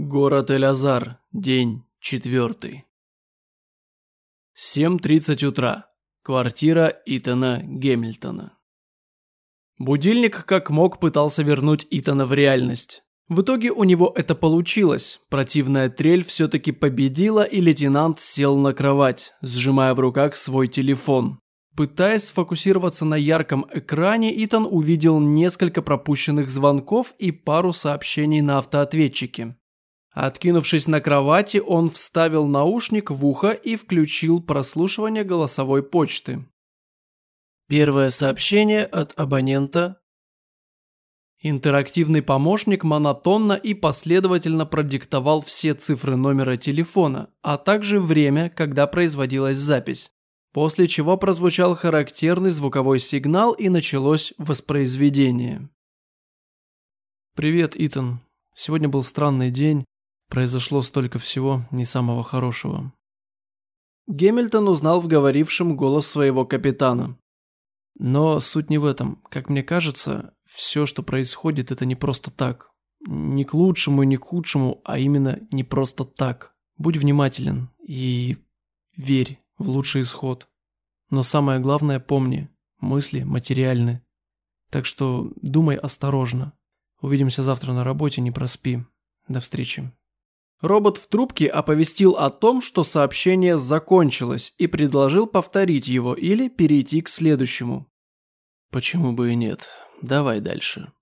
Город Элязар. День четвертый. 7.30 утра. Квартира Итана Гемильтона. Будильник как мог пытался вернуть Итана в реальность. В итоге у него это получилось. Противная трель все-таки победила, и лейтенант сел на кровать, сжимая в руках свой телефон. Пытаясь сфокусироваться на ярком экране, Итан увидел несколько пропущенных звонков и пару сообщений на автоответчике. Откинувшись на кровати, он вставил наушник в ухо и включил прослушивание голосовой почты. Первое сообщение от абонента. Интерактивный помощник монотонно и последовательно продиктовал все цифры номера телефона, а также время, когда производилась запись. После чего прозвучал характерный звуковой сигнал и началось воспроизведение. «Привет, Итан. Сегодня был странный день. Произошло столько всего не самого хорошего. Гемильтон узнал в говорившем голос своего капитана. Но суть не в этом. Как мне кажется, все, что происходит, это не просто так. Не к лучшему не к худшему, а именно не просто так. Будь внимателен и верь в лучший исход. Но самое главное помни, мысли материальны. Так что думай осторожно. Увидимся завтра на работе, не проспи. До встречи. Робот в трубке оповестил о том, что сообщение закончилось и предложил повторить его или перейти к следующему. Почему бы и нет? Давай дальше.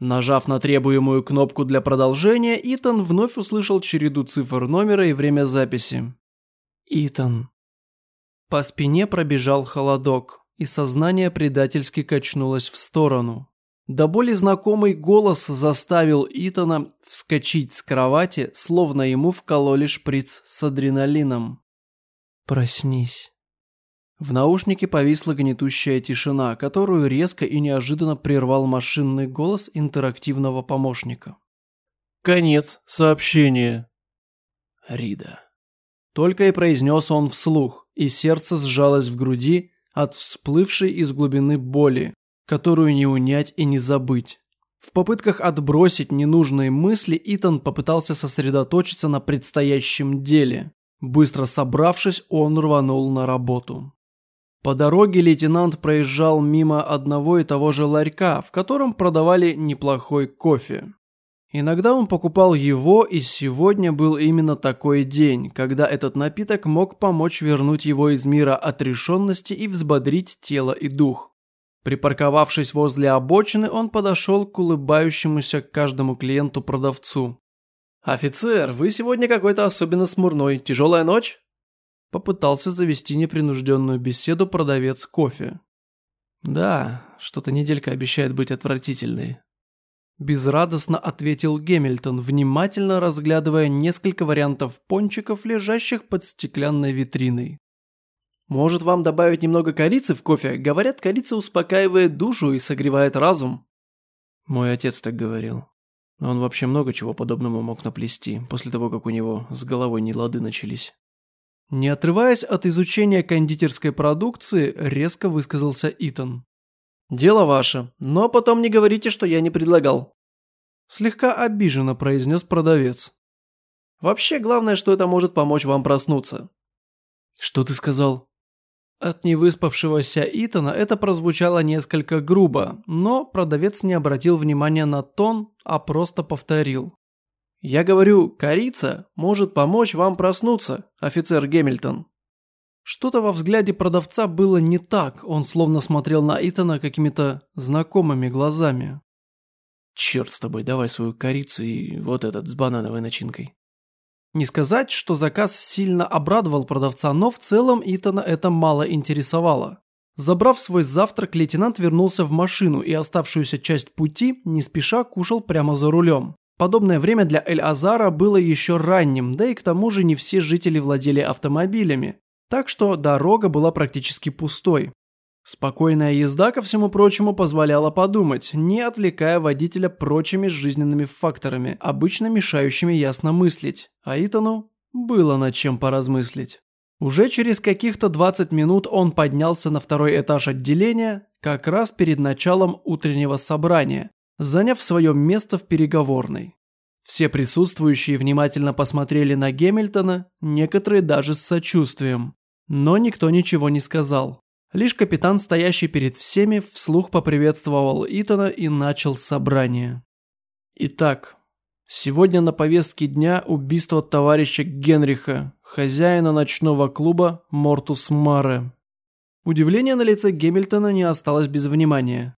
Нажав на требуемую кнопку для продолжения, Итан вновь услышал череду цифр номера и время записи. Итан. По спине пробежал холодок, и сознание предательски качнулось в сторону. До боли знакомый голос заставил Итана вскочить с кровати, словно ему вкололи шприц с адреналином. «Проснись». В наушнике повисла гнетущая тишина, которую резко и неожиданно прервал машинный голос интерактивного помощника. «Конец сообщения». Рида. Только и произнес он вслух, и сердце сжалось в груди от всплывшей из глубины боли, которую не унять и не забыть. В попытках отбросить ненужные мысли Итан попытался сосредоточиться на предстоящем деле. Быстро собравшись, он рванул на работу. По дороге лейтенант проезжал мимо одного и того же ларька, в котором продавали неплохой кофе. Иногда он покупал его, и сегодня был именно такой день, когда этот напиток мог помочь вернуть его из мира отрешенности и взбодрить тело и дух. Припарковавшись возле обочины, он подошел к улыбающемуся каждому клиенту продавцу. «Офицер, вы сегодня какой-то особенно смурной. Тяжелая ночь?» Попытался завести непринужденную беседу продавец кофе. «Да, что-то неделька обещает быть отвратительной». Безрадостно ответил Гемильтон, внимательно разглядывая несколько вариантов пончиков, лежащих под стеклянной витриной. Может вам добавить немного корицы в кофе? Говорят, корица успокаивает душу и согревает разум. Мой отец так говорил. Он вообще много чего подобного мог наплести, после того, как у него с головой нелады начались. Не отрываясь от изучения кондитерской продукции, резко высказался Итан. «Дело ваше, но потом не говорите, что я не предлагал». Слегка обиженно произнес продавец. «Вообще, главное, что это может помочь вам проснуться». «Что ты сказал?» От невыспавшегося Итана это прозвучало несколько грубо, но продавец не обратил внимания на тон, а просто повторил. «Я говорю, корица может помочь вам проснуться, офицер Гемильтон». Что-то во взгляде продавца было не так, он словно смотрел на Итана какими-то знакомыми глазами. «Черт с тобой, давай свою корицу и вот этот с банановой начинкой». Не сказать, что заказ сильно обрадовал продавца, но в целом Итана это мало интересовало. Забрав свой завтрак, лейтенант вернулся в машину и оставшуюся часть пути не спеша кушал прямо за рулем. Подобное время для Эль-Азара было еще ранним, да и к тому же не все жители владели автомобилями. Так что дорога была практически пустой. Спокойная езда, ко всему прочему, позволяла подумать, не отвлекая водителя прочими жизненными факторами, обычно мешающими ясно мыслить. А Итану было над чем поразмыслить. Уже через каких-то 20 минут он поднялся на второй этаж отделения, как раз перед началом утреннего собрания, заняв свое место в переговорной. Все присутствующие внимательно посмотрели на Гемильтона, некоторые даже с сочувствием. Но никто ничего не сказал. Лишь капитан, стоящий перед всеми, вслух поприветствовал Итана и начал собрание. Итак, сегодня на повестке дня убийство товарища Генриха, хозяина ночного клуба Мортус Маре. Удивление на лице Гемильтона не осталось без внимания.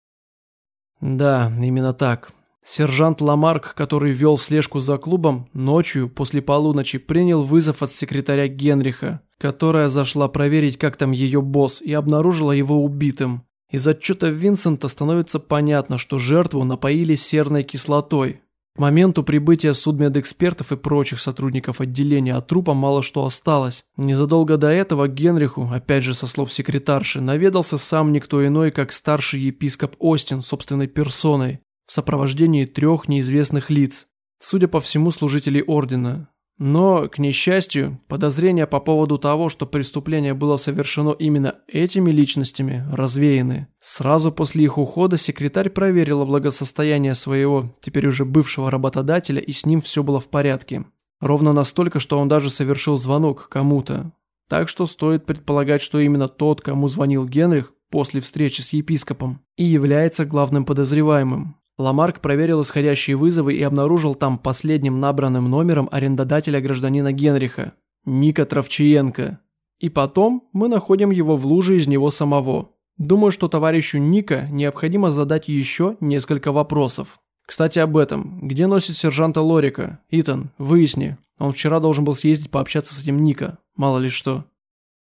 Да, именно так. Сержант Ламарк, который вел слежку за клубом, ночью после полуночи принял вызов от секретаря Генриха, которая зашла проверить, как там ее босс, и обнаружила его убитым. Из отчета Винсента становится понятно, что жертву напоили серной кислотой. К моменту прибытия судмедэкспертов и прочих сотрудников отделения от трупа мало что осталось. Незадолго до этого Генриху, опять же со слов секретарши, наведался сам никто иной, как старший епископ Остин собственной персоной в сопровождении трех неизвестных лиц, судя по всему, служителей ордена. Но, к несчастью, подозрения по поводу того, что преступление было совершено именно этими личностями, развеяны. Сразу после их ухода секретарь проверила благосостояние своего, теперь уже бывшего работодателя, и с ним все было в порядке. Ровно настолько, что он даже совершил звонок кому-то. Так что стоит предполагать, что именно тот, кому звонил Генрих после встречи с епископом, и является главным подозреваемым. Ламарк проверил исходящие вызовы и обнаружил там последним набранным номером арендодателя гражданина Генриха, Ника Травчиенко. И потом мы находим его в луже из него самого. Думаю, что товарищу Ника необходимо задать еще несколько вопросов. Кстати, об этом. Где носит сержанта Лорика? Итан, выясни. Он вчера должен был съездить пообщаться с этим Ника. Мало ли что.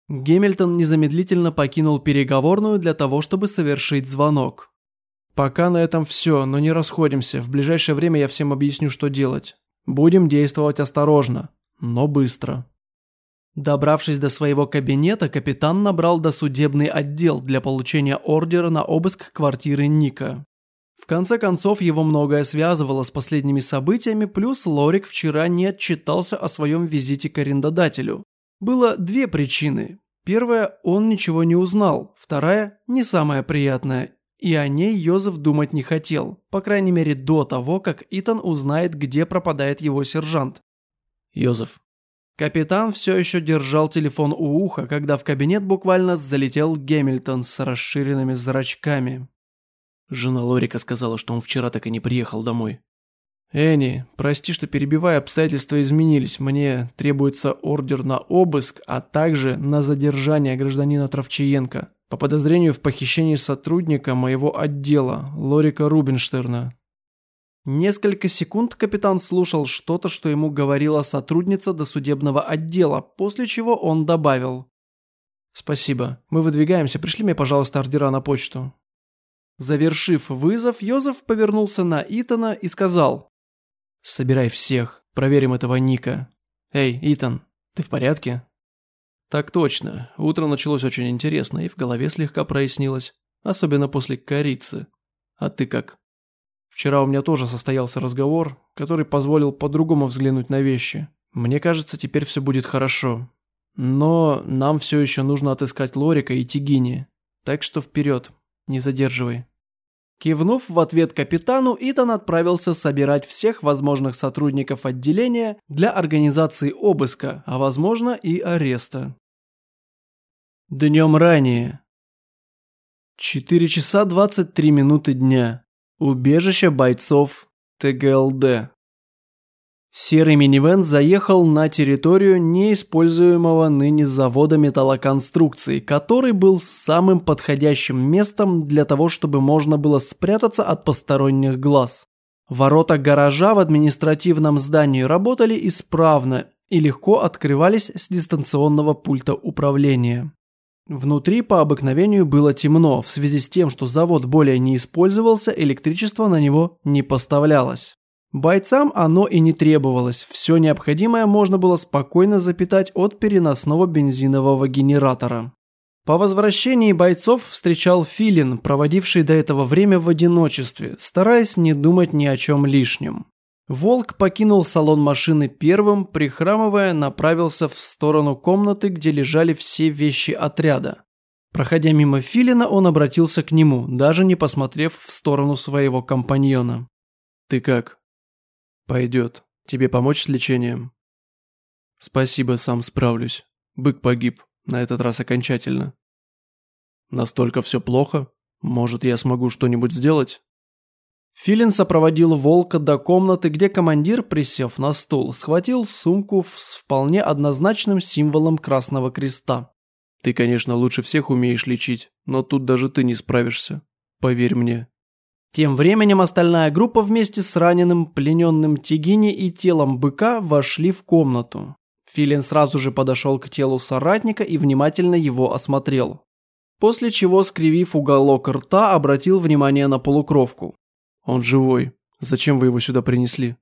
Гемильтон незамедлительно покинул переговорную для того, чтобы совершить звонок. Пока на этом все, но не расходимся. В ближайшее время я всем объясню, что делать. Будем действовать осторожно, но быстро. Добравшись до своего кабинета, капитан набрал досудебный отдел для получения ордера на обыск квартиры Ника. В конце концов, его многое связывало с последними событиями, плюс Лорик вчера не отчитался о своем визите к арендодателю. Было две причины. Первая – он ничего не узнал, вторая – не самая приятная и о ней Йозеф думать не хотел, по крайней мере до того, как Итан узнает, где пропадает его сержант. Йозеф. Капитан все еще держал телефон у уха, когда в кабинет буквально залетел Гемильтон с расширенными зрачками. Жена Лорика сказала, что он вчера так и не приехал домой. «Энни, прости, что перебивая, обстоятельства изменились. Мне требуется ордер на обыск, а также на задержание гражданина Травчиенко по подозрению в похищении сотрудника моего отдела, Лорика Рубинштерна. Несколько секунд капитан слушал что-то, что ему говорила сотрудница досудебного отдела, после чего он добавил. «Спасибо. Мы выдвигаемся. Пришли мне, пожалуйста, ордера на почту». Завершив вызов, Йозеф повернулся на Итана и сказал. «Собирай всех. Проверим этого Ника. Эй, Итан, ты в порядке?» Так точно. Утро началось очень интересно, и в голове слегка прояснилось. Особенно после корицы. А ты как? Вчера у меня тоже состоялся разговор, который позволил по-другому взглянуть на вещи. Мне кажется, теперь все будет хорошо. Но нам все еще нужно отыскать Лорика и Тигини. Так что вперед, не задерживай. Кивнув в ответ капитану, Итан отправился собирать всех возможных сотрудников отделения для организации обыска, а возможно и ареста. Днем ранее. 4 часа 23 минуты дня. Убежище бойцов ТГЛД. Серый минивэн заехал на территорию неиспользуемого ныне завода металлоконструкций, который был самым подходящим местом для того, чтобы можно было спрятаться от посторонних глаз. Ворота гаража в административном здании работали исправно и легко открывались с дистанционного пульта управления. Внутри по обыкновению было темно, в связи с тем, что завод более не использовался, электричество на него не поставлялось. Бойцам оно и не требовалось, все необходимое можно было спокойно запитать от переносного бензинового генератора. По возвращении бойцов встречал Филин, проводивший до этого время в одиночестве, стараясь не думать ни о чем лишнем. Волк покинул салон машины первым, прихрамывая, направился в сторону комнаты, где лежали все вещи отряда. Проходя мимо Филина, он обратился к нему, даже не посмотрев в сторону своего компаньона. «Ты как?» «Пойдет. Тебе помочь с лечением?» «Спасибо, сам справлюсь. Бык погиб, на этот раз окончательно». «Настолько все плохо? Может, я смогу что-нибудь сделать?» Филин сопроводил волка до комнаты, где командир, присев на стул, схватил сумку с вполне однозначным символом Красного Креста. «Ты, конечно, лучше всех умеешь лечить, но тут даже ты не справишься. Поверь мне». Тем временем остальная группа вместе с раненым, плененным Тигини и телом быка вошли в комнату. Филин сразу же подошел к телу соратника и внимательно его осмотрел. После чего, скривив уголок рта, обратил внимание на полукровку. «Он живой. Зачем вы его сюда принесли?»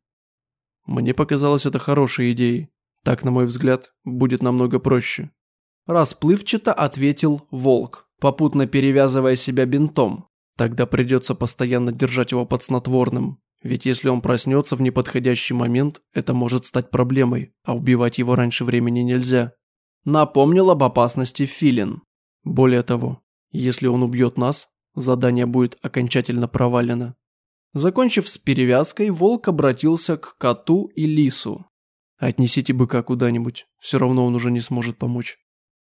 «Мне показалось это хорошей идеей. Так, на мой взгляд, будет намного проще». Расплывчато ответил волк, попутно перевязывая себя бинтом. Тогда придется постоянно держать его под снотворным. Ведь если он проснется в неподходящий момент, это может стать проблемой, а убивать его раньше времени нельзя. Напомнил об опасности Филин. Более того, если он убьет нас, задание будет окончательно провалено. Закончив с перевязкой, волк обратился к коту и лису. «Отнесите быка куда-нибудь, все равно он уже не сможет помочь».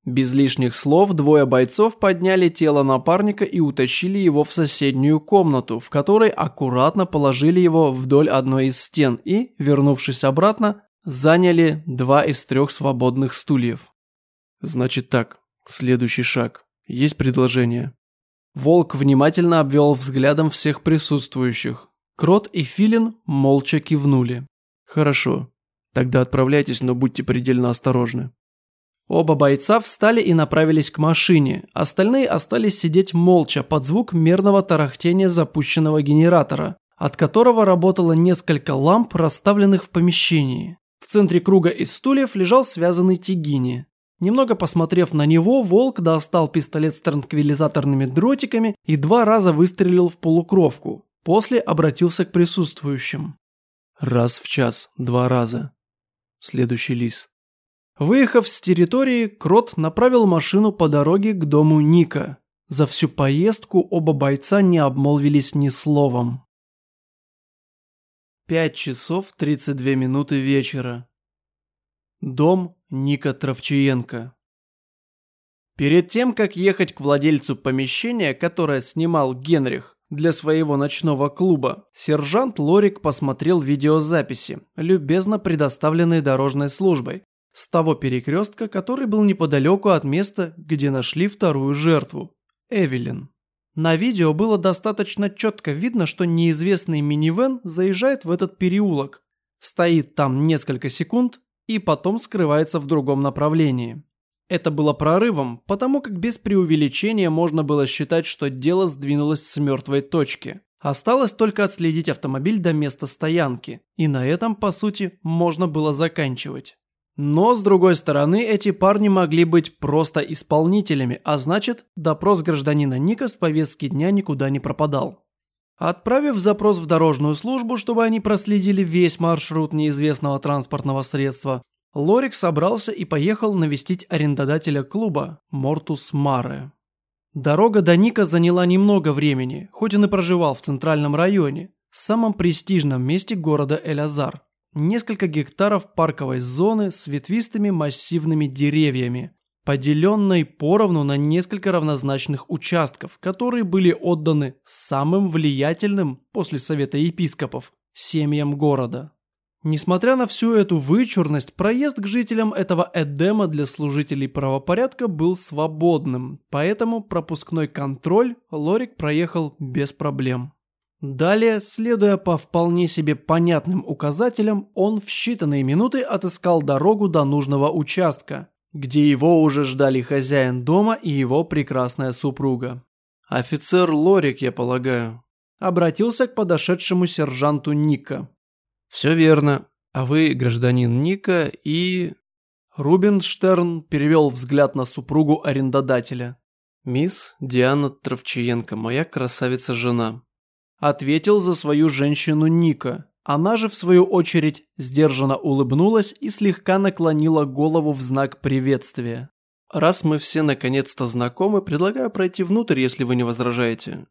Без лишних слов двое бойцов подняли тело напарника и утащили его в соседнюю комнату, в которой аккуратно положили его вдоль одной из стен и, вернувшись обратно, заняли два из трех свободных стульев. «Значит так, следующий шаг. Есть предложение?» Волк внимательно обвел взглядом всех присутствующих. Крот и Филин молча кивнули. «Хорошо. Тогда отправляйтесь, но будьте предельно осторожны». Оба бойца встали и направились к машине. Остальные остались сидеть молча под звук мерного тарахтения запущенного генератора, от которого работало несколько ламп, расставленных в помещении. В центре круга из стульев лежал связанный Тигини. Немного посмотрев на него, волк достал пистолет с транквилизаторными дротиками и два раза выстрелил в полукровку. После обратился к присутствующим. Раз в час, два раза. Следующий лис. Выехав с территории, Крот направил машину по дороге к дому Ника. За всю поездку оба бойца не обмолвились ни словом. Пять часов тридцать две минуты вечера. Дом Ника Травчиенко. Перед тем, как ехать к владельцу помещения, которое снимал Генрих для своего ночного клуба, сержант Лорик посмотрел видеозаписи, любезно предоставленные дорожной службой, с того перекрестка, который был неподалеку от места, где нашли вторую жертву – Эвелин. На видео было достаточно четко видно, что неизвестный минивэн заезжает в этот переулок, стоит там несколько секунд и потом скрывается в другом направлении. Это было прорывом, потому как без преувеличения можно было считать, что дело сдвинулось с мертвой точки. Осталось только отследить автомобиль до места стоянки, и на этом, по сути, можно было заканчивать. Но, с другой стороны, эти парни могли быть просто исполнителями, а значит, допрос гражданина Ника с повестки дня никуда не пропадал. Отправив запрос в дорожную службу, чтобы они проследили весь маршрут неизвестного транспортного средства, Лорик собрался и поехал навестить арендодателя клуба Мортус Маре. Дорога до Ника заняла немного времени, хоть он и проживал в центральном районе, самом престижном месте города Элязар. Несколько гектаров парковой зоны с ветвистыми массивными деревьями, поделенной поровну на несколько равнозначных участков, которые были отданы самым влиятельным после Совета епископов семьям города. Несмотря на всю эту вычурность, проезд к жителям этого Эдема для служителей правопорядка был свободным, поэтому пропускной контроль Лорик проехал без проблем. Далее, следуя по вполне себе понятным указателям, он в считанные минуты отыскал дорогу до нужного участка, где его уже ждали хозяин дома и его прекрасная супруга. «Офицер Лорик, я полагаю», обратился к подошедшему сержанту Ника. «Все верно. А вы гражданин Ника и...» Рубинштерн перевел взгляд на супругу арендодателя. «Мисс Диана Травчиенко, моя красавица-жена», ответил за свою женщину Ника. Она же, в свою очередь, сдержанно улыбнулась и слегка наклонила голову в знак приветствия. «Раз мы все наконец-то знакомы, предлагаю пройти внутрь, если вы не возражаете».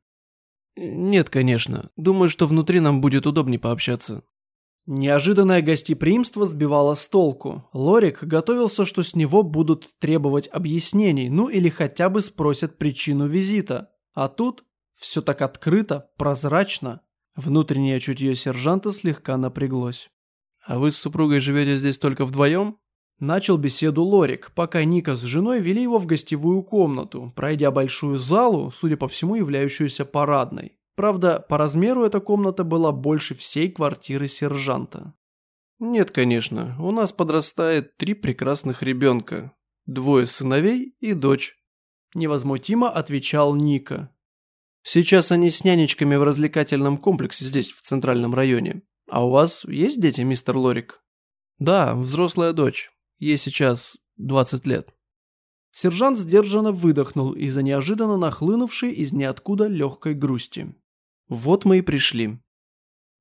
«Нет, конечно. Думаю, что внутри нам будет удобнее пообщаться». Неожиданное гостеприимство сбивало с толку. Лорик готовился, что с него будут требовать объяснений, ну или хотя бы спросят причину визита. А тут все так открыто, прозрачно. Внутреннее чутье сержанта слегка напряглось. «А вы с супругой живете здесь только вдвоем?» Начал беседу Лорик, пока Ника с женой вели его в гостевую комнату, пройдя большую залу, судя по всему являющуюся парадной. Правда, по размеру эта комната была больше всей квартиры сержанта. «Нет, конечно, у нас подрастает три прекрасных ребенка. Двое сыновей и дочь», – невозмутимо отвечал Ника. «Сейчас они с нянечками в развлекательном комплексе здесь, в центральном районе. А у вас есть дети, мистер Лорик?» «Да, взрослая дочь. Ей сейчас 20 лет». Сержант сдержанно выдохнул из-за неожиданно нахлынувшей из ниоткуда легкой грусти. Вот мы и пришли.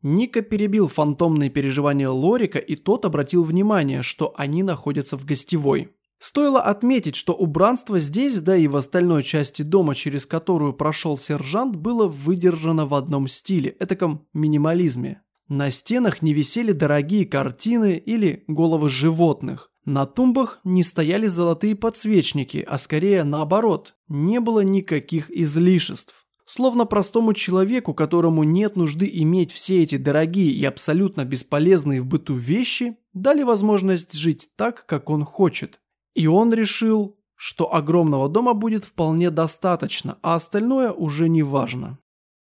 Ника перебил фантомные переживания Лорика, и тот обратил внимание, что они находятся в гостевой. Стоило отметить, что убранство здесь, да и в остальной части дома, через которую прошел сержант, было выдержано в одном стиле, этаком минимализме. На стенах не висели дорогие картины или головы животных. На тумбах не стояли золотые подсвечники, а скорее наоборот, не было никаких излишеств. Словно простому человеку, которому нет нужды иметь все эти дорогие и абсолютно бесполезные в быту вещи, дали возможность жить так, как он хочет. И он решил, что огромного дома будет вполне достаточно, а остальное уже не важно.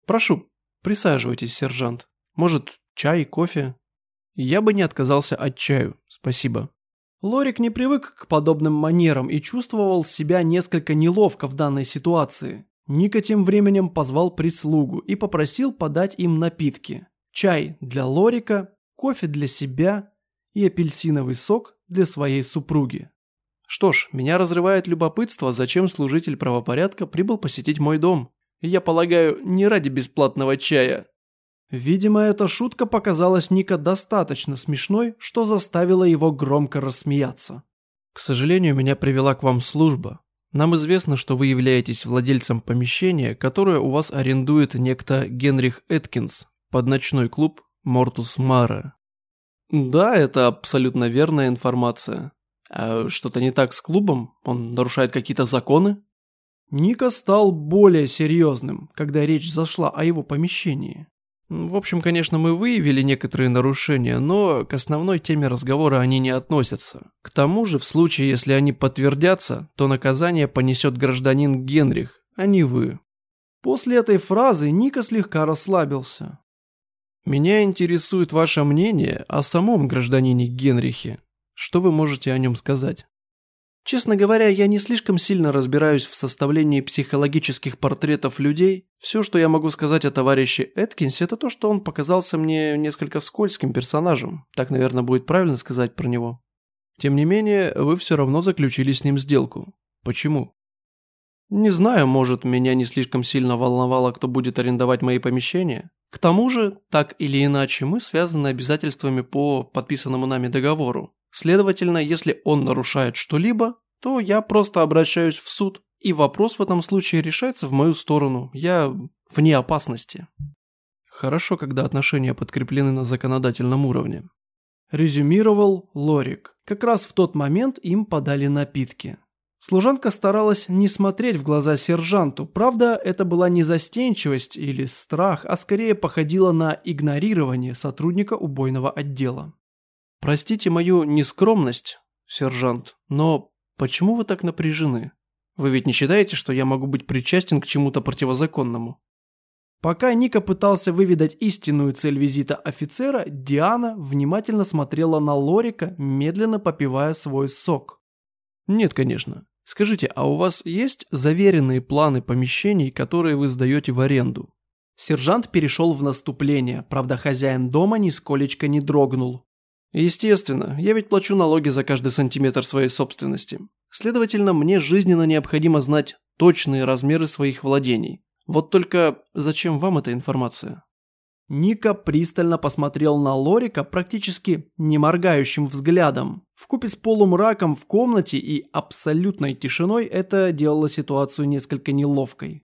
«Прошу, присаживайтесь, сержант. Может, чай, кофе?» «Я бы не отказался от чаю, спасибо». Лорик не привык к подобным манерам и чувствовал себя несколько неловко в данной ситуации. Ника тем временем позвал прислугу и попросил подать им напитки. Чай для Лорика, кофе для себя и апельсиновый сок для своей супруги. Что ж, меня разрывает любопытство, зачем служитель правопорядка прибыл посетить мой дом. Я полагаю, не ради бесплатного чая. Видимо, эта шутка показалась Ника достаточно смешной, что заставила его громко рассмеяться. К сожалению, меня привела к вам служба. Нам известно, что вы являетесь владельцем помещения, которое у вас арендует некто Генрих Эткинс под ночной клуб Мортус Мара. Да, это абсолютно верная информация. А что-то не так с клубом? Он нарушает какие-то законы? Ника стал более серьезным, когда речь зашла о его помещении. В общем, конечно, мы выявили некоторые нарушения, но к основной теме разговора они не относятся. К тому же, в случае, если они подтвердятся, то наказание понесет гражданин Генрих, а не вы. После этой фразы Ника слегка расслабился. Меня интересует ваше мнение о самом гражданине Генрихе. Что вы можете о нем сказать? Честно говоря, я не слишком сильно разбираюсь в составлении психологических портретов людей. Все, что я могу сказать о товарище Эткинсе, это то, что он показался мне несколько скользким персонажем. Так, наверное, будет правильно сказать про него. Тем не менее, вы все равно заключили с ним сделку. Почему? Не знаю, может, меня не слишком сильно волновало, кто будет арендовать мои помещения. К тому же, так или иначе, мы связаны обязательствами по подписанному нами договору. Следовательно, если он нарушает что-либо, то я просто обращаюсь в суд, и вопрос в этом случае решается в мою сторону. Я вне опасности. Хорошо, когда отношения подкреплены на законодательном уровне. Резюмировал Лорик. Как раз в тот момент им подали напитки. Служанка старалась не смотреть в глаза сержанту, правда, это была не застенчивость или страх, а скорее походило на игнорирование сотрудника убойного отдела. Простите мою нескромность, сержант, но почему вы так напряжены? Вы ведь не считаете, что я могу быть причастен к чему-то противозаконному? Пока Ника пытался выведать истинную цель визита офицера, Диана внимательно смотрела на Лорика, медленно попивая свой сок. Нет, конечно. Скажите, а у вас есть заверенные планы помещений, которые вы сдаете в аренду? Сержант перешел в наступление, правда хозяин дома нисколечко не дрогнул. Естественно, я ведь плачу налоги за каждый сантиметр своей собственности. Следовательно, мне жизненно необходимо знать точные размеры своих владений. Вот только зачем вам эта информация? Ника пристально посмотрел на Лорика практически не моргающим взглядом. Вкупе с полумраком в комнате и абсолютной тишиной это делало ситуацию несколько неловкой.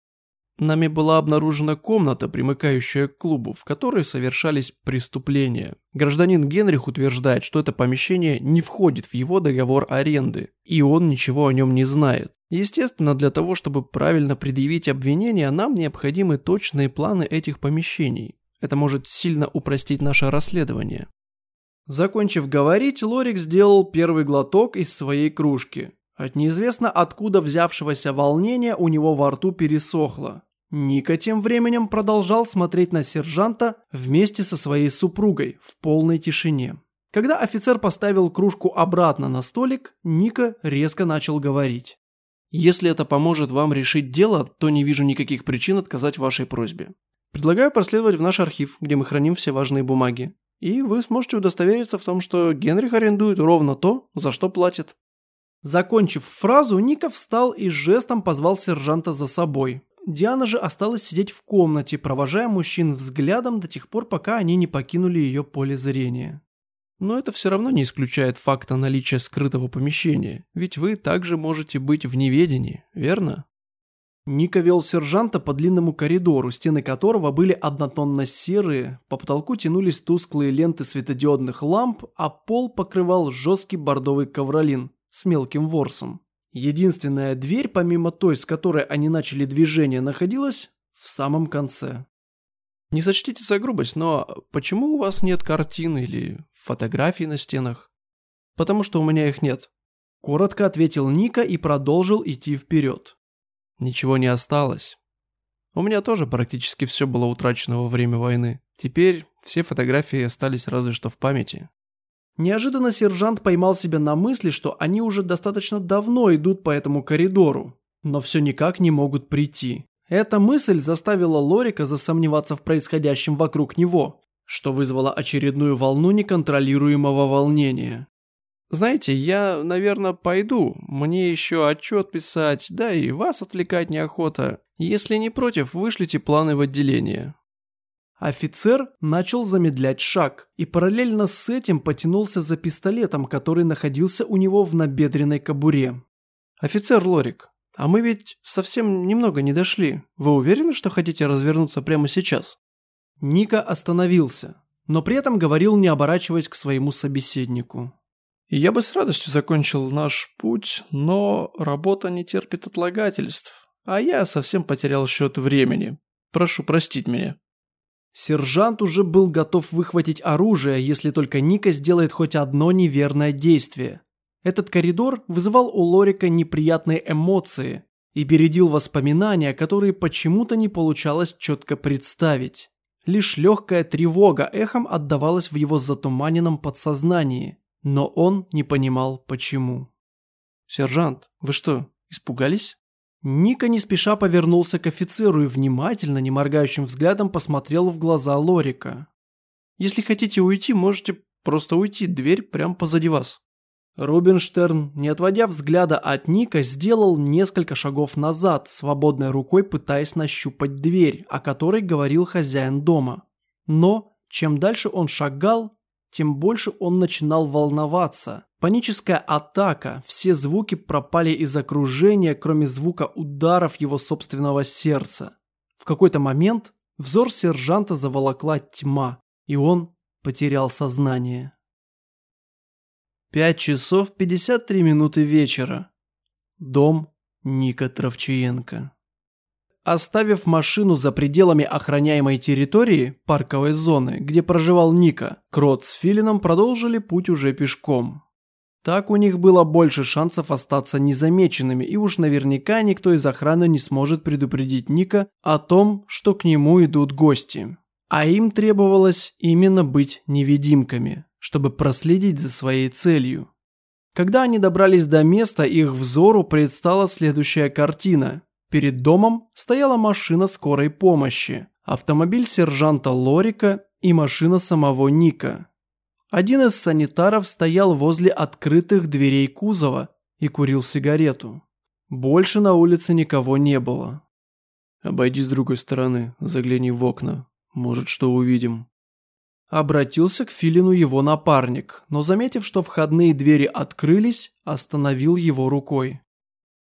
Нами была обнаружена комната, примыкающая к клубу, в которой совершались преступления. Гражданин Генрих утверждает, что это помещение не входит в его договор аренды, и он ничего о нем не знает. Естественно, для того, чтобы правильно предъявить обвинение, нам необходимы точные планы этих помещений. Это может сильно упростить наше расследование. Закончив говорить, Лорик сделал первый глоток из своей кружки. От неизвестно откуда взявшегося волнения у него во рту пересохло. Ника тем временем продолжал смотреть на сержанта вместе со своей супругой в полной тишине. Когда офицер поставил кружку обратно на столик, Ника резко начал говорить. «Если это поможет вам решить дело, то не вижу никаких причин отказать вашей просьбе. Предлагаю проследовать в наш архив, где мы храним все важные бумаги. И вы сможете удостовериться в том, что Генрих арендует ровно то, за что платит. Закончив фразу, Ника встал и жестом позвал сержанта за собой. Диана же осталась сидеть в комнате, провожая мужчин взглядом до тех пор, пока они не покинули ее поле зрения. Но это все равно не исключает факта наличия скрытого помещения, ведь вы также можете быть в неведении, верно? Ника вел сержанта по длинному коридору, стены которого были однотонно-серые, по потолку тянулись тусклые ленты светодиодных ламп, а пол покрывал жесткий бордовый ковролин, с мелким ворсом. Единственная дверь, помимо той, с которой они начали движение, находилась в самом конце. Не сочтите за грубость, но почему у вас нет картин или фотографий на стенах? Потому что у меня их нет. Коротко ответил Ника и продолжил идти вперед. Ничего не осталось. У меня тоже практически все было утрачено во время войны. Теперь все фотографии остались разве что в памяти. Неожиданно сержант поймал себя на мысли, что они уже достаточно давно идут по этому коридору, но все никак не могут прийти. Эта мысль заставила Лорика засомневаться в происходящем вокруг него, что вызвало очередную волну неконтролируемого волнения. «Знаете, я, наверное, пойду. Мне еще отчет писать, да и вас отвлекать неохота. Если не против, вышлите планы в отделение. Офицер начал замедлять шаг и параллельно с этим потянулся за пистолетом, который находился у него в набедренной кобуре. «Офицер Лорик, а мы ведь совсем немного не дошли. Вы уверены, что хотите развернуться прямо сейчас?» Ника остановился, но при этом говорил, не оборачиваясь к своему собеседнику. «Я бы с радостью закончил наш путь, но работа не терпит отлагательств, а я совсем потерял счет времени. Прошу простить меня». Сержант уже был готов выхватить оружие, если только Ника сделает хоть одно неверное действие. Этот коридор вызывал у Лорика неприятные эмоции и бередил воспоминания, которые почему-то не получалось четко представить. Лишь легкая тревога эхом отдавалась в его затуманенном подсознании, но он не понимал почему. «Сержант, вы что, испугались?» Ника не спеша повернулся к офицеру и внимательно, не моргающим взглядом посмотрел в глаза Лорика. «Если хотите уйти, можете просто уйти, дверь прямо позади вас». Рубинштерн, не отводя взгляда от Ника, сделал несколько шагов назад, свободной рукой пытаясь нащупать дверь, о которой говорил хозяин дома. Но, чем дальше он шагал, тем больше он начинал волноваться. Паническая атака, все звуки пропали из окружения, кроме звука ударов его собственного сердца. В какой-то момент взор сержанта заволокла тьма, и он потерял сознание. Пять часов пятьдесят три минуты вечера. Дом Ника Травчиенко. Оставив машину за пределами охраняемой территории, парковой зоны, где проживал Ника, Крот с Филином продолжили путь уже пешком. Так у них было больше шансов остаться незамеченными, и уж наверняка никто из охраны не сможет предупредить Ника о том, что к нему идут гости. А им требовалось именно быть невидимками, чтобы проследить за своей целью. Когда они добрались до места, их взору предстала следующая картина – Перед домом стояла машина скорой помощи, автомобиль сержанта Лорика и машина самого Ника. Один из санитаров стоял возле открытых дверей кузова и курил сигарету. Больше на улице никого не было. «Обойди с другой стороны, загляни в окна. Может, что увидим». Обратился к Филину его напарник, но заметив, что входные двери открылись, остановил его рукой.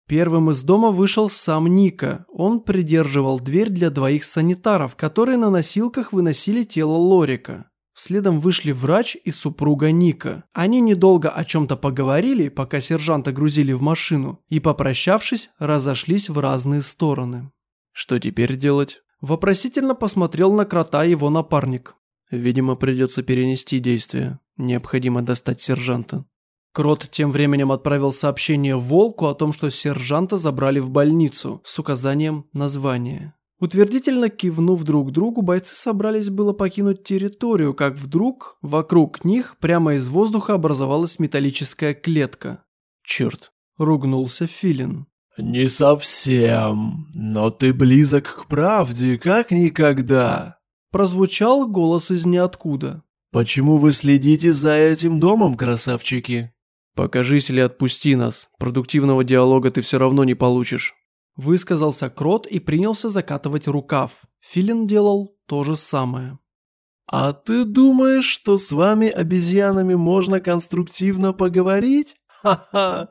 Первым из дома вышел сам Ника. Он придерживал дверь для двоих санитаров, которые на носилках выносили тело Лорика. Следом вышли врач и супруга Ника. Они недолго о чем-то поговорили, пока сержанта грузили в машину, и, попрощавшись, разошлись в разные стороны. «Что теперь делать?» Вопросительно посмотрел на крота его напарник. «Видимо, придется перенести действие. Необходимо достать сержанта». Крот тем временем отправил сообщение Волку о том, что сержанта забрали в больницу с указанием названия. Утвердительно кивнув друг другу, бойцы собрались было покинуть территорию, как вдруг вокруг них прямо из воздуха образовалась металлическая клетка. «Черт!» – ругнулся Филин. «Не совсем, но ты близок к правде, как никогда!» Прозвучал голос из ниоткуда. «Почему вы следите за этим домом, красавчики?» «Покажись или отпусти нас. Продуктивного диалога ты все равно не получишь». Высказался Крот и принялся закатывать рукав. Филин делал то же самое. «А ты думаешь, что с вами, обезьянами, можно конструктивно поговорить? Ха-ха!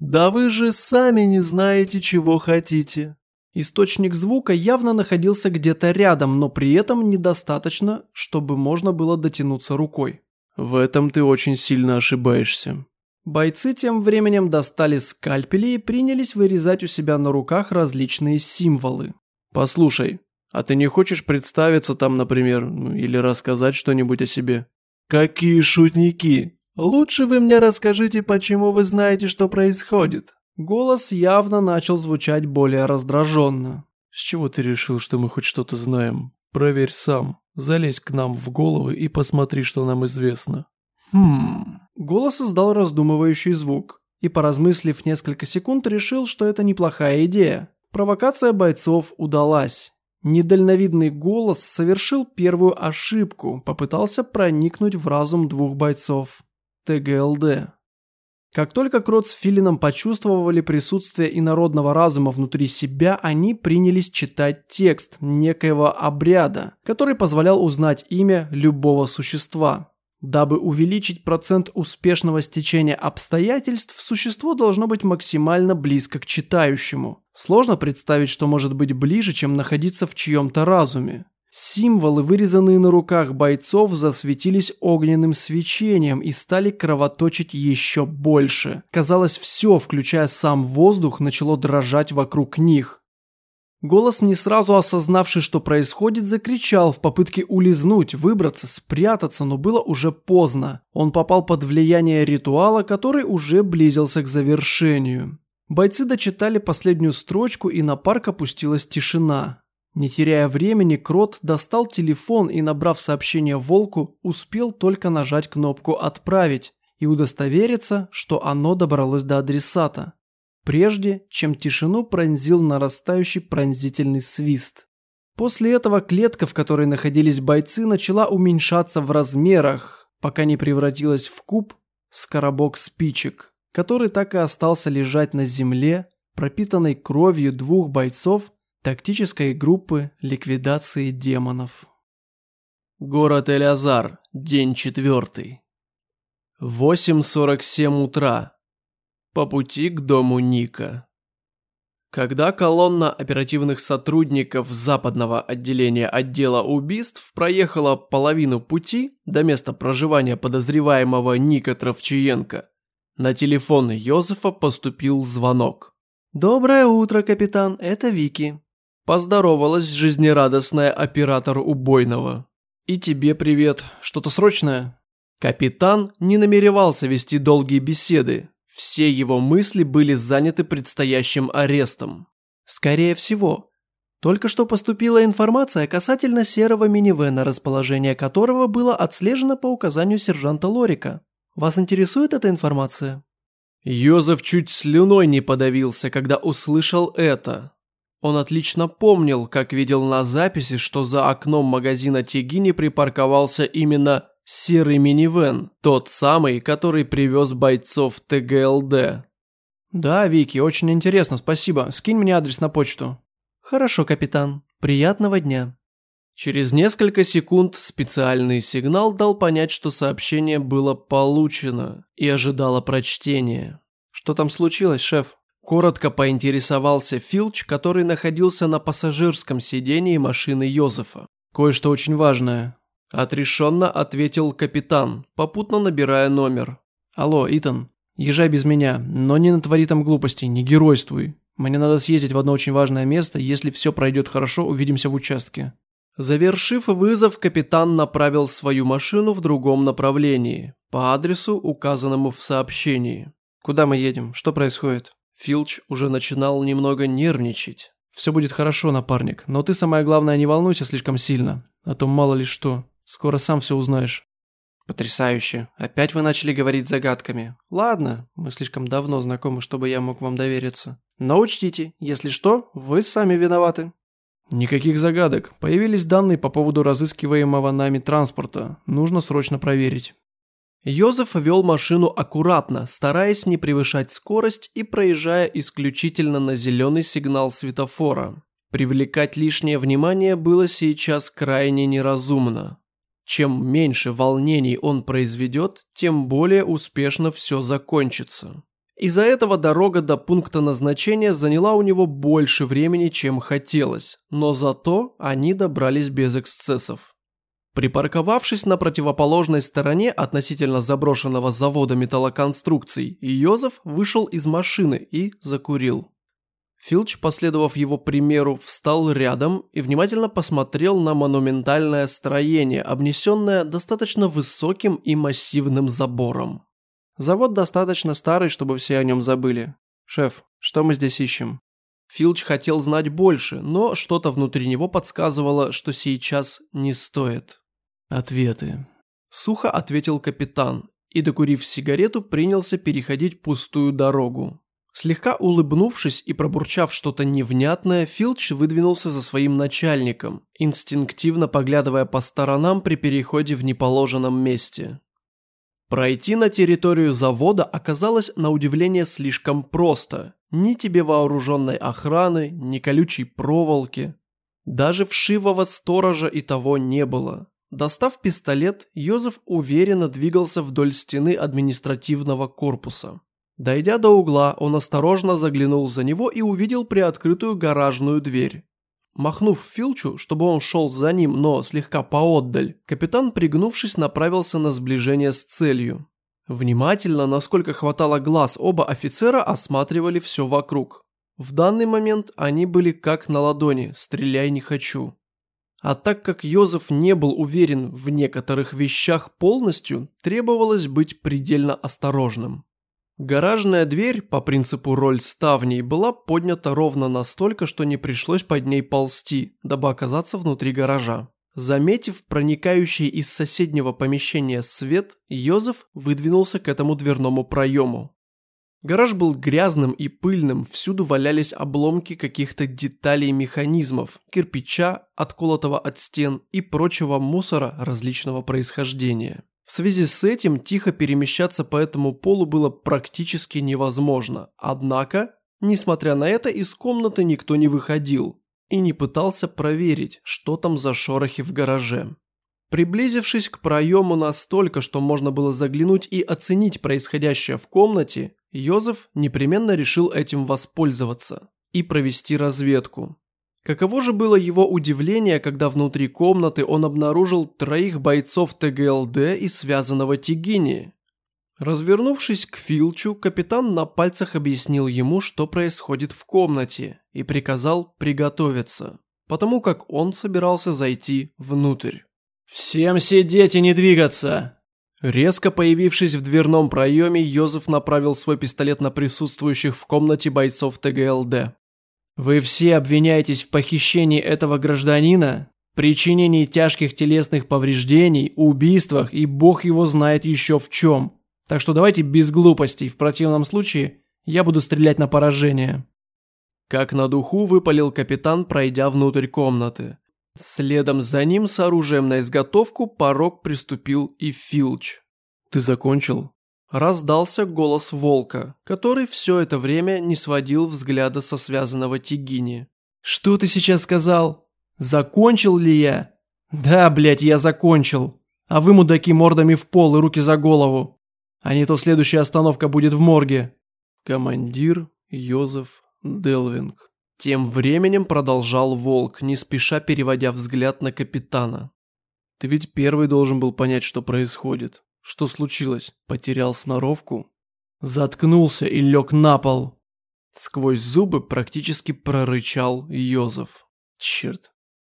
Да вы же сами не знаете, чего хотите!» Источник звука явно находился где-то рядом, но при этом недостаточно, чтобы можно было дотянуться рукой. «В этом ты очень сильно ошибаешься», Бойцы тем временем достали скальпели и принялись вырезать у себя на руках различные символы. «Послушай, а ты не хочешь представиться там, например, ну, или рассказать что-нибудь о себе?» «Какие шутники! Лучше вы мне расскажите, почему вы знаете, что происходит». Голос явно начал звучать более раздраженно. «С чего ты решил, что мы хоть что-то знаем? Проверь сам. Залезь к нам в головы и посмотри, что нам известно». «Хм...» Голос издал раздумывающий звук. И, поразмыслив несколько секунд, решил, что это неплохая идея. Провокация бойцов удалась. Недальновидный голос совершил первую ошибку, попытался проникнуть в разум двух бойцов. ТГЛД. Как только Крот с Филином почувствовали присутствие инородного разума внутри себя, они принялись читать текст некоего обряда, который позволял узнать имя любого существа. Дабы увеличить процент успешного стечения обстоятельств, существо должно быть максимально близко к читающему. Сложно представить, что может быть ближе, чем находиться в чьем-то разуме. Символы, вырезанные на руках бойцов, засветились огненным свечением и стали кровоточить еще больше. Казалось, все, включая сам воздух, начало дрожать вокруг них. Голос, не сразу осознавший, что происходит, закричал в попытке улизнуть, выбраться, спрятаться, но было уже поздно. Он попал под влияние ритуала, который уже близился к завершению. Бойцы дочитали последнюю строчку, и на парк опустилась тишина. Не теряя времени, Крот достал телефон и, набрав сообщение Волку, успел только нажать кнопку «Отправить» и удостовериться, что оно добралось до адресата прежде чем тишину пронзил нарастающий пронзительный свист. После этого клетка, в которой находились бойцы, начала уменьшаться в размерах, пока не превратилась в куб с коробок спичек, который так и остался лежать на земле, пропитанной кровью двух бойцов тактической группы ликвидации демонов. Город Элязар, день четвертый. 8.47 утра по пути к дому Ника. Когда колонна оперативных сотрудников западного отделения отдела убийств проехала половину пути до места проживания подозреваемого Ника Травчиенко, на телефон Йозефа поступил звонок. «Доброе утро, капитан, это Вики», – поздоровалась жизнерадостная оператор убойного. «И тебе привет. Что-то срочное?» Капитан не намеревался вести долгие беседы, все его мысли были заняты предстоящим арестом. Скорее всего. Только что поступила информация касательно серого минивэна, расположение которого было отслежено по указанию сержанта Лорика. Вас интересует эта информация? Йозеф чуть слюной не подавился, когда услышал это. Он отлично помнил, как видел на записи, что за окном магазина Тегини припарковался именно Серый минивэн, тот самый, который привез бойцов ТГЛД. Да, Вики, очень интересно, спасибо. Скинь мне адрес на почту. Хорошо, капитан. Приятного дня. Через несколько секунд специальный сигнал дал понять, что сообщение было получено и ожидало прочтения. Что там случилось, шеф? Коротко поинтересовался Филч, который находился на пассажирском сидении машины Йозефа. «Кое-что очень важное», – отрешенно ответил капитан, попутно набирая номер. «Алло, Итан, езжай без меня, но не натвори там глупостей, не геройствуй. Мне надо съездить в одно очень важное место, если все пройдет хорошо, увидимся в участке». Завершив вызов, капитан направил свою машину в другом направлении, по адресу, указанному в сообщении. «Куда мы едем? Что происходит?» Филч уже начинал немного нервничать. «Все будет хорошо, напарник, но ты самое главное не волнуйся слишком сильно, а то мало ли что, скоро сам все узнаешь». «Потрясающе. Опять вы начали говорить загадками. Ладно, мы слишком давно знакомы, чтобы я мог вам довериться. Но учтите, если что, вы сами виноваты». «Никаких загадок. Появились данные по поводу разыскиваемого нами транспорта. Нужно срочно проверить». Йозеф вел машину аккуратно, стараясь не превышать скорость и проезжая исключительно на зеленый сигнал светофора. Привлекать лишнее внимание было сейчас крайне неразумно. Чем меньше волнений он произведет, тем более успешно все закончится. Из-за этого дорога до пункта назначения заняла у него больше времени, чем хотелось, но зато они добрались без эксцессов. Припарковавшись на противоположной стороне относительно заброшенного завода металлоконструкций, Йозеф вышел из машины и закурил. Филч, последовав его примеру, встал рядом и внимательно посмотрел на монументальное строение, обнесенное достаточно высоким и массивным забором. Завод достаточно старый, чтобы все о нем забыли. Шеф, что мы здесь ищем? Филч хотел знать больше, но что-то внутри него подсказывало, что сейчас не стоит. «Ответы», – сухо ответил капитан и, докурив сигарету, принялся переходить пустую дорогу. Слегка улыбнувшись и пробурчав что-то невнятное, Филч выдвинулся за своим начальником, инстинктивно поглядывая по сторонам при переходе в неположенном месте. Пройти на территорию завода оказалось на удивление слишком просто. Ни тебе вооруженной охраны, ни колючей проволоки. Даже вшивого сторожа и того не было. Достав пистолет, Йозеф уверенно двигался вдоль стены административного корпуса. Дойдя до угла, он осторожно заглянул за него и увидел приоткрытую гаражную дверь. Махнув Филчу, чтобы он шел за ним, но слегка поотдаль, капитан, пригнувшись, направился на сближение с целью. Внимательно, насколько хватало глаз, оба офицера осматривали все вокруг. В данный момент они были как на ладони, стреляй не хочу. А так как Йозеф не был уверен в некоторых вещах полностью, требовалось быть предельно осторожным. Гаражная дверь, по принципу роль ставней, была поднята ровно настолько, что не пришлось под ней ползти, дабы оказаться внутри гаража. Заметив проникающий из соседнего помещения свет, Йозеф выдвинулся к этому дверному проему. Гараж был грязным и пыльным, всюду валялись обломки каких-то деталей механизмов, кирпича, отколотого от стен и прочего мусора различного происхождения. В связи с этим тихо перемещаться по этому полу было практически невозможно, однако, несмотря на это, из комнаты никто не выходил и не пытался проверить, что там за шорохи в гараже. Приблизившись к проему настолько, что можно было заглянуть и оценить происходящее в комнате, Йозеф непременно решил этим воспользоваться и провести разведку. Каково же было его удивление, когда внутри комнаты он обнаружил троих бойцов ТГЛД и связанного Тигини. Развернувшись к Филчу, капитан на пальцах объяснил ему, что происходит в комнате, и приказал приготовиться, потому как он собирался зайти внутрь. «Всем сидеть и не двигаться!» Резко появившись в дверном проеме, Йозеф направил свой пистолет на присутствующих в комнате бойцов ТГЛД. «Вы все обвиняетесь в похищении этого гражданина, причинении тяжких телесных повреждений, убийствах и бог его знает еще в чем. Так что давайте без глупостей, в противном случае я буду стрелять на поражение». Как на духу выпалил капитан, пройдя внутрь комнаты. Следом за ним с оружием на изготовку порог приступил и Филч. «Ты закончил?» Раздался голос волка, который все это время не сводил взгляда со связанного Тигини. «Что ты сейчас сказал? Закончил ли я?» «Да, блядь, я закончил. А вы, мудаки, мордами в пол и руки за голову. А не то следующая остановка будет в морге». Командир Йозеф Делвинг. Тем временем продолжал Волк, не спеша переводя взгляд на капитана. Ты ведь первый должен был понять, что происходит. Что случилось? Потерял сноровку? Заткнулся и лег на пол. Сквозь зубы практически прорычал Йозеф. Черт.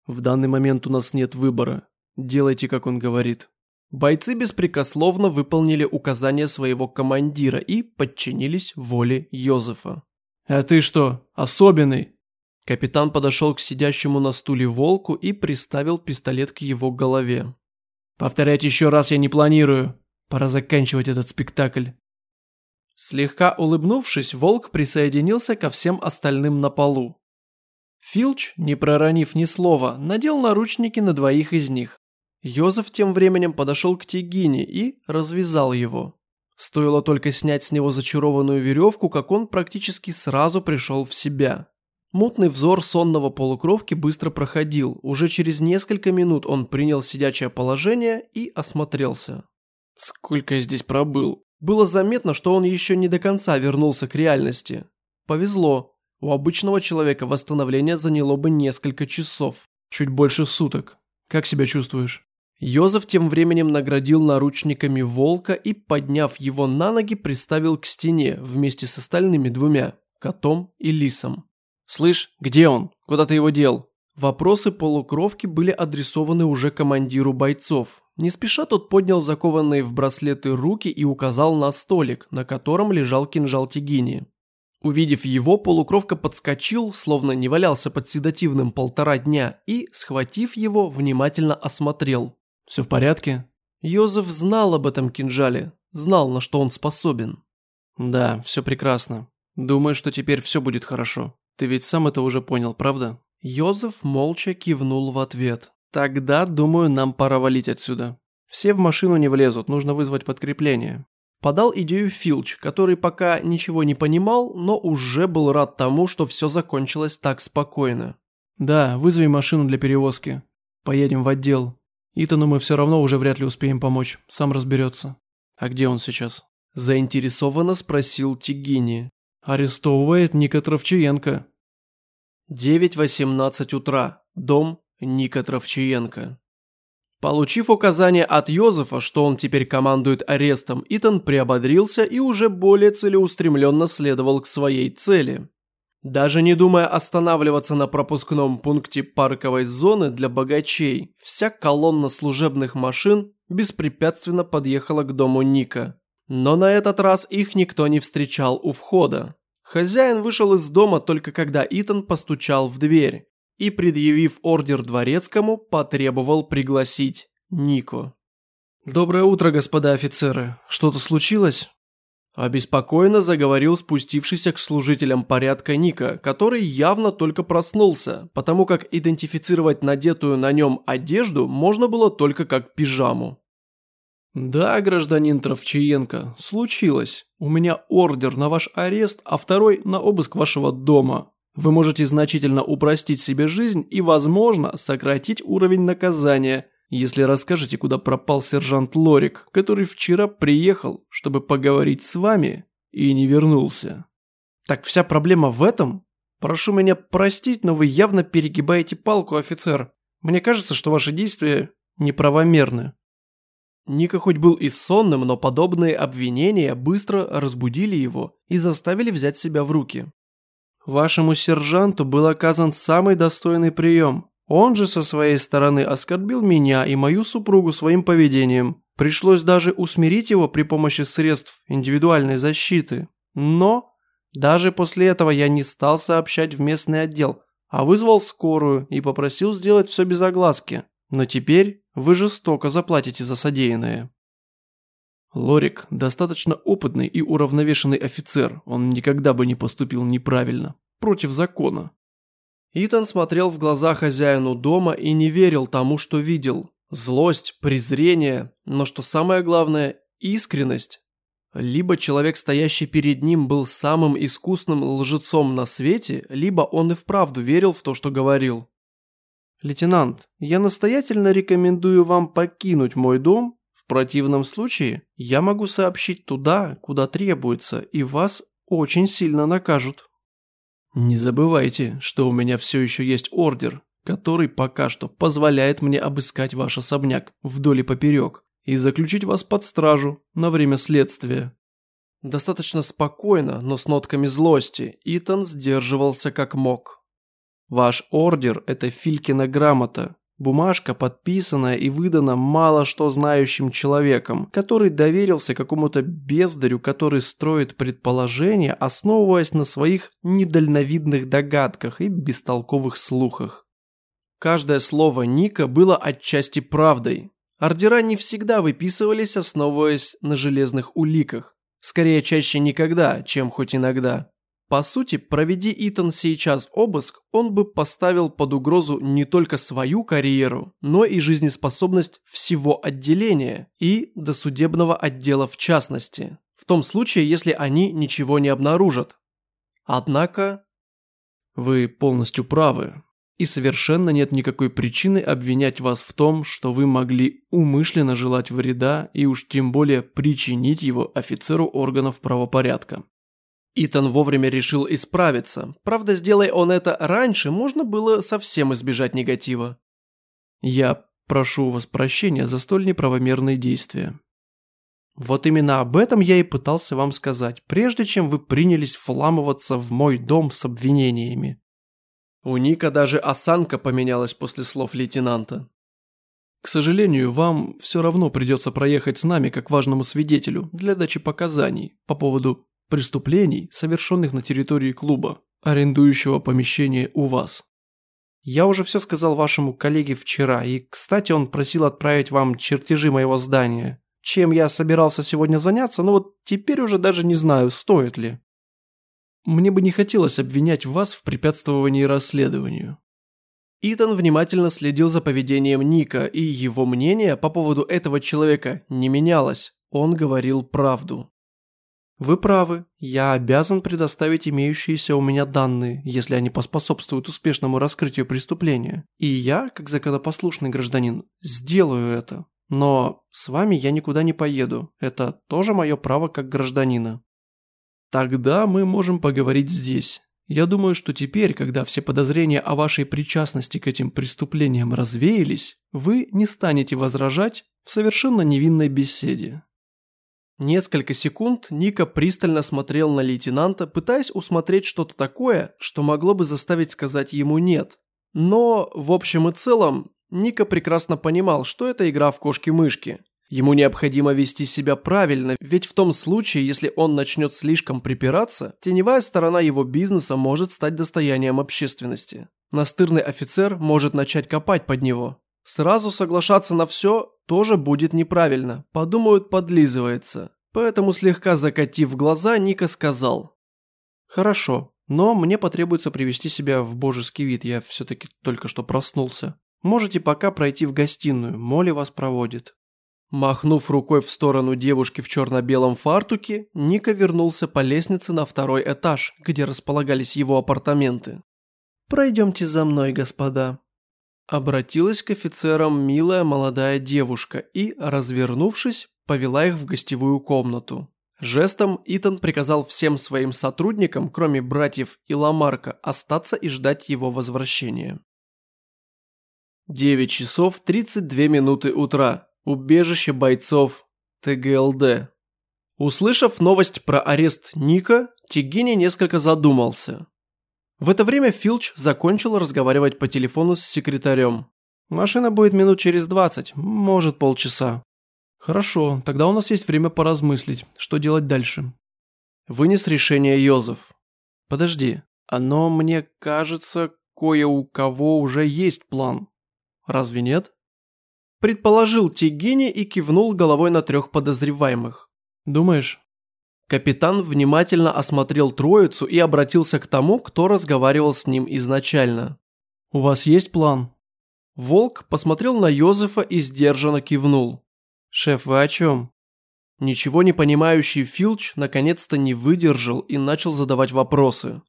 В данный момент у нас нет выбора. Делайте, как он говорит. Бойцы беспрекословно выполнили указания своего командира и подчинились воле Йозефа. «А ты что, особенный?» Капитан подошел к сидящему на стуле волку и приставил пистолет к его голове. «Повторять еще раз я не планирую. Пора заканчивать этот спектакль». Слегка улыбнувшись, волк присоединился ко всем остальным на полу. Филч, не проронив ни слова, надел наручники на двоих из них. Йозеф тем временем подошел к Тигине и развязал его. Стоило только снять с него зачарованную веревку, как он практически сразу пришел в себя. Мутный взор сонного полукровки быстро проходил. Уже через несколько минут он принял сидячее положение и осмотрелся. Сколько я здесь пробыл? Было заметно, что он еще не до конца вернулся к реальности. Повезло. У обычного человека восстановление заняло бы несколько часов. Чуть больше суток. Как себя чувствуешь? Йозеф тем временем наградил наручниками волка и, подняв его на ноги, приставил к стене вместе с остальными двумя, котом и лисом. «Слышь, где он? Куда ты его дел?» Вопросы полукровки были адресованы уже командиру бойцов. Не спеша тот поднял закованные в браслеты руки и указал на столик, на котором лежал кинжал Тигини. Увидев его, полукровка подскочил, словно не валялся под седативным полтора дня, и, схватив его, внимательно осмотрел. «Все в порядке?» Йозеф знал об этом кинжале, знал, на что он способен. «Да, все прекрасно. Думаю, что теперь все будет хорошо. Ты ведь сам это уже понял, правда?» Йозеф молча кивнул в ответ. «Тогда, думаю, нам пора валить отсюда. Все в машину не влезут, нужно вызвать подкрепление». Подал идею Филч, который пока ничего не понимал, но уже был рад тому, что все закончилось так спокойно. «Да, вызови машину для перевозки. Поедем в отдел. Итану мы все равно уже вряд ли успеем помочь, сам разберется. А где он сейчас? Заинтересованно спросил Тигини. Арестовывает Ника Тровчиенко. 9.18 утра. Дом Ника Тровчиенко. Получив указание от Йозефа, что он теперь командует арестом, Итан приободрился и уже более целеустремленно следовал к своей цели. Даже не думая останавливаться на пропускном пункте парковой зоны для богачей, вся колонна служебных машин беспрепятственно подъехала к дому Ника. Но на этот раз их никто не встречал у входа. Хозяин вышел из дома только когда Итан постучал в дверь и, предъявив ордер дворецкому, потребовал пригласить Нико. «Доброе утро, господа офицеры. Что-то случилось?» Обеспокоенно заговорил спустившийся к служителям порядка Ника, который явно только проснулся, потому как идентифицировать надетую на нем одежду можно было только как пижаму. «Да, гражданин Тровчиенко, случилось. У меня ордер на ваш арест, а второй на обыск вашего дома. Вы можете значительно упростить себе жизнь и, возможно, сократить уровень наказания – если расскажете, куда пропал сержант Лорик, который вчера приехал, чтобы поговорить с вами и не вернулся. Так вся проблема в этом? Прошу меня простить, но вы явно перегибаете палку, офицер. Мне кажется, что ваши действия неправомерны. Ника хоть был и сонным, но подобные обвинения быстро разбудили его и заставили взять себя в руки. Вашему сержанту был оказан самый достойный прием. Он же со своей стороны оскорбил меня и мою супругу своим поведением. Пришлось даже усмирить его при помощи средств индивидуальной защиты. Но даже после этого я не стал сообщать в местный отдел, а вызвал скорую и попросил сделать все без огласки. Но теперь вы жестоко заплатите за содеянное. Лорик достаточно опытный и уравновешенный офицер, он никогда бы не поступил неправильно, против закона. Итан смотрел в глаза хозяину дома и не верил тому, что видел. Злость, презрение, но что самое главное – искренность. Либо человек, стоящий перед ним, был самым искусным лжецом на свете, либо он и вправду верил в то, что говорил. «Лейтенант, я настоятельно рекомендую вам покинуть мой дом. Противном случае я могу сообщить туда, куда требуется, и вас очень сильно накажут. Не забывайте, что у меня все еще есть ордер, который пока что позволяет мне обыскать ваш особняк вдоль и поперек и заключить вас под стражу на время следствия. Достаточно спокойно, но с нотками злости, Итан сдерживался как мог. Ваш ордер – это Филькина грамота, бумажка, подписанная и выдана мало что знающим человеком, который доверился какому-то бездарю, который строит предположения, основываясь на своих недальновидных догадках и бестолковых слухах. Каждое слово Ника было отчасти правдой. Ордера не всегда выписывались, основываясь на железных уликах. Скорее, чаще никогда, чем хоть иногда. По сути, проведи Итан сейчас обыск, он бы поставил под угрозу не только свою карьеру, но и жизнеспособность всего отделения и досудебного отдела в частности, в том случае, если они ничего не обнаружат. Однако... Вы полностью правы, и совершенно нет никакой причины обвинять вас в том, что вы могли умышленно желать вреда и уж тем более причинить его офицеру органов правопорядка. Итан вовремя решил исправиться, правда, сделай он это раньше, можно было совсем избежать негатива. Я прошу у вас прощения за столь неправомерные действия. Вот именно об этом я и пытался вам сказать, прежде чем вы принялись вламываться в мой дом с обвинениями. У Ника даже осанка поменялась после слов лейтенанта. К сожалению, вам все равно придется проехать с нами как важному свидетелю для дачи показаний по поводу преступлений, совершенных на территории клуба, арендующего помещение у вас. Я уже все сказал вашему коллеге вчера, и, кстати, он просил отправить вам чертежи моего здания. Чем я собирался сегодня заняться, но вот теперь уже даже не знаю, стоит ли. Мне бы не хотелось обвинять вас в препятствовании расследованию». Итан внимательно следил за поведением Ника, и его мнение по поводу этого человека не менялось. Он говорил правду. «Вы правы. Я обязан предоставить имеющиеся у меня данные, если они поспособствуют успешному раскрытию преступления. И я, как законопослушный гражданин, сделаю это. Но с вами я никуда не поеду. Это тоже мое право как гражданина». Тогда мы можем поговорить здесь. Я думаю, что теперь, когда все подозрения о вашей причастности к этим преступлениям развеялись, вы не станете возражать в совершенно невинной беседе. Несколько секунд Ника пристально смотрел на лейтенанта, пытаясь усмотреть что-то такое, что могло бы заставить сказать ему «нет». Но, в общем и целом, Ника прекрасно понимал, что это игра в кошки-мышки. Ему необходимо вести себя правильно, ведь в том случае, если он начнет слишком припираться, теневая сторона его бизнеса может стать достоянием общественности. Настырный офицер может начать копать под него. Сразу соглашаться на все тоже будет неправильно, подумают подлизывается. Поэтому слегка закатив глаза, Ника сказал. «Хорошо, но мне потребуется привести себя в божеский вид, я все-таки только что проснулся. Можете пока пройти в гостиную, Молли вас проводит». Махнув рукой в сторону девушки в черно-белом фартуке, Ника вернулся по лестнице на второй этаж, где располагались его апартаменты. «Пройдемте за мной, господа». Обратилась к офицерам милая молодая девушка и, развернувшись, повела их в гостевую комнату. Жестом Итан приказал всем своим сотрудникам, кроме братьев и Ламарка, остаться и ждать его возвращения. 9 часов 32 минуты утра. Убежище бойцов ТГЛД. Услышав новость про арест Ника, Тигини несколько задумался. В это время Филч закончил разговаривать по телефону с секретарем. «Машина будет минут через двадцать, может полчаса». «Хорошо, тогда у нас есть время поразмыслить, что делать дальше». Вынес решение Йозеф. «Подожди, оно, мне кажется, кое у кого уже есть план. Разве нет?» Предположил Тигини и кивнул головой на трех подозреваемых. «Думаешь?» Капитан внимательно осмотрел троицу и обратился к тому, кто разговаривал с ним изначально. «У вас есть план?» Волк посмотрел на Йозефа и сдержанно кивнул. «Шеф, вы о чем?» Ничего не понимающий Филч наконец-то не выдержал и начал задавать вопросы.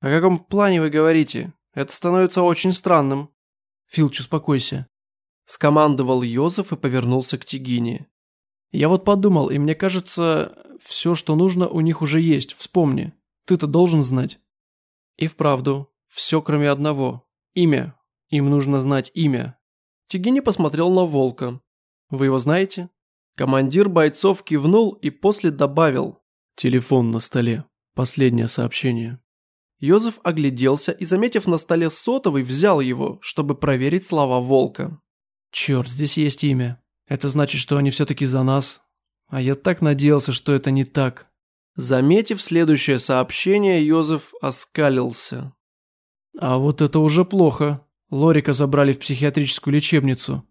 «О каком плане вы говорите? Это становится очень странным». «Филч, успокойся. Скомандовал Йозеф и повернулся к Тигине. «Я вот подумал, и мне кажется, все, что нужно, у них уже есть, вспомни. Ты-то должен знать. И вправду, все кроме одного. Имя. Им нужно знать имя. Тигини посмотрел на волка. Вы его знаете? Командир бойцов кивнул и после добавил. Телефон на столе. Последнее сообщение. Йозеф огляделся и, заметив на столе сотовый, взял его, чтобы проверить слова волка. «Черт, здесь есть имя. Это значит, что они все-таки за нас. А я так надеялся, что это не так». Заметив следующее сообщение, Йозеф оскалился. «А вот это уже плохо. Лорика забрали в психиатрическую лечебницу.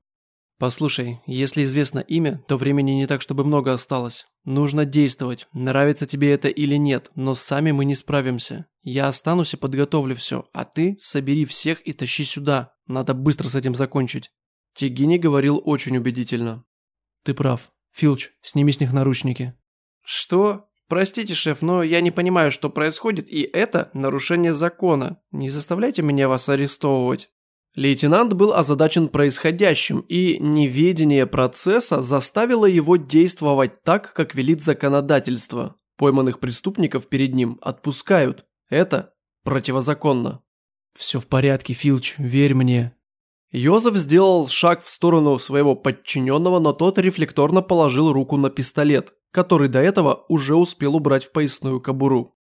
Послушай, если известно имя, то времени не так, чтобы много осталось. Нужно действовать, нравится тебе это или нет, но сами мы не справимся. Я останусь и подготовлю все, а ты собери всех и тащи сюда. Надо быстро с этим закончить. Тигини говорил очень убедительно. Ты прав. Филч, сними с них наручники. Что? Простите, шеф, но я не понимаю, что происходит, и это нарушение закона. Не заставляйте меня вас арестовывать. Лейтенант был озадачен происходящим, и неведение процесса заставило его действовать так, как велит законодательство. Пойманных преступников перед ним отпускают. Это противозаконно. «Все в порядке, Филч, верь мне». Йозеф сделал шаг в сторону своего подчиненного, но тот рефлекторно положил руку на пистолет, который до этого уже успел убрать в поясную кобуру.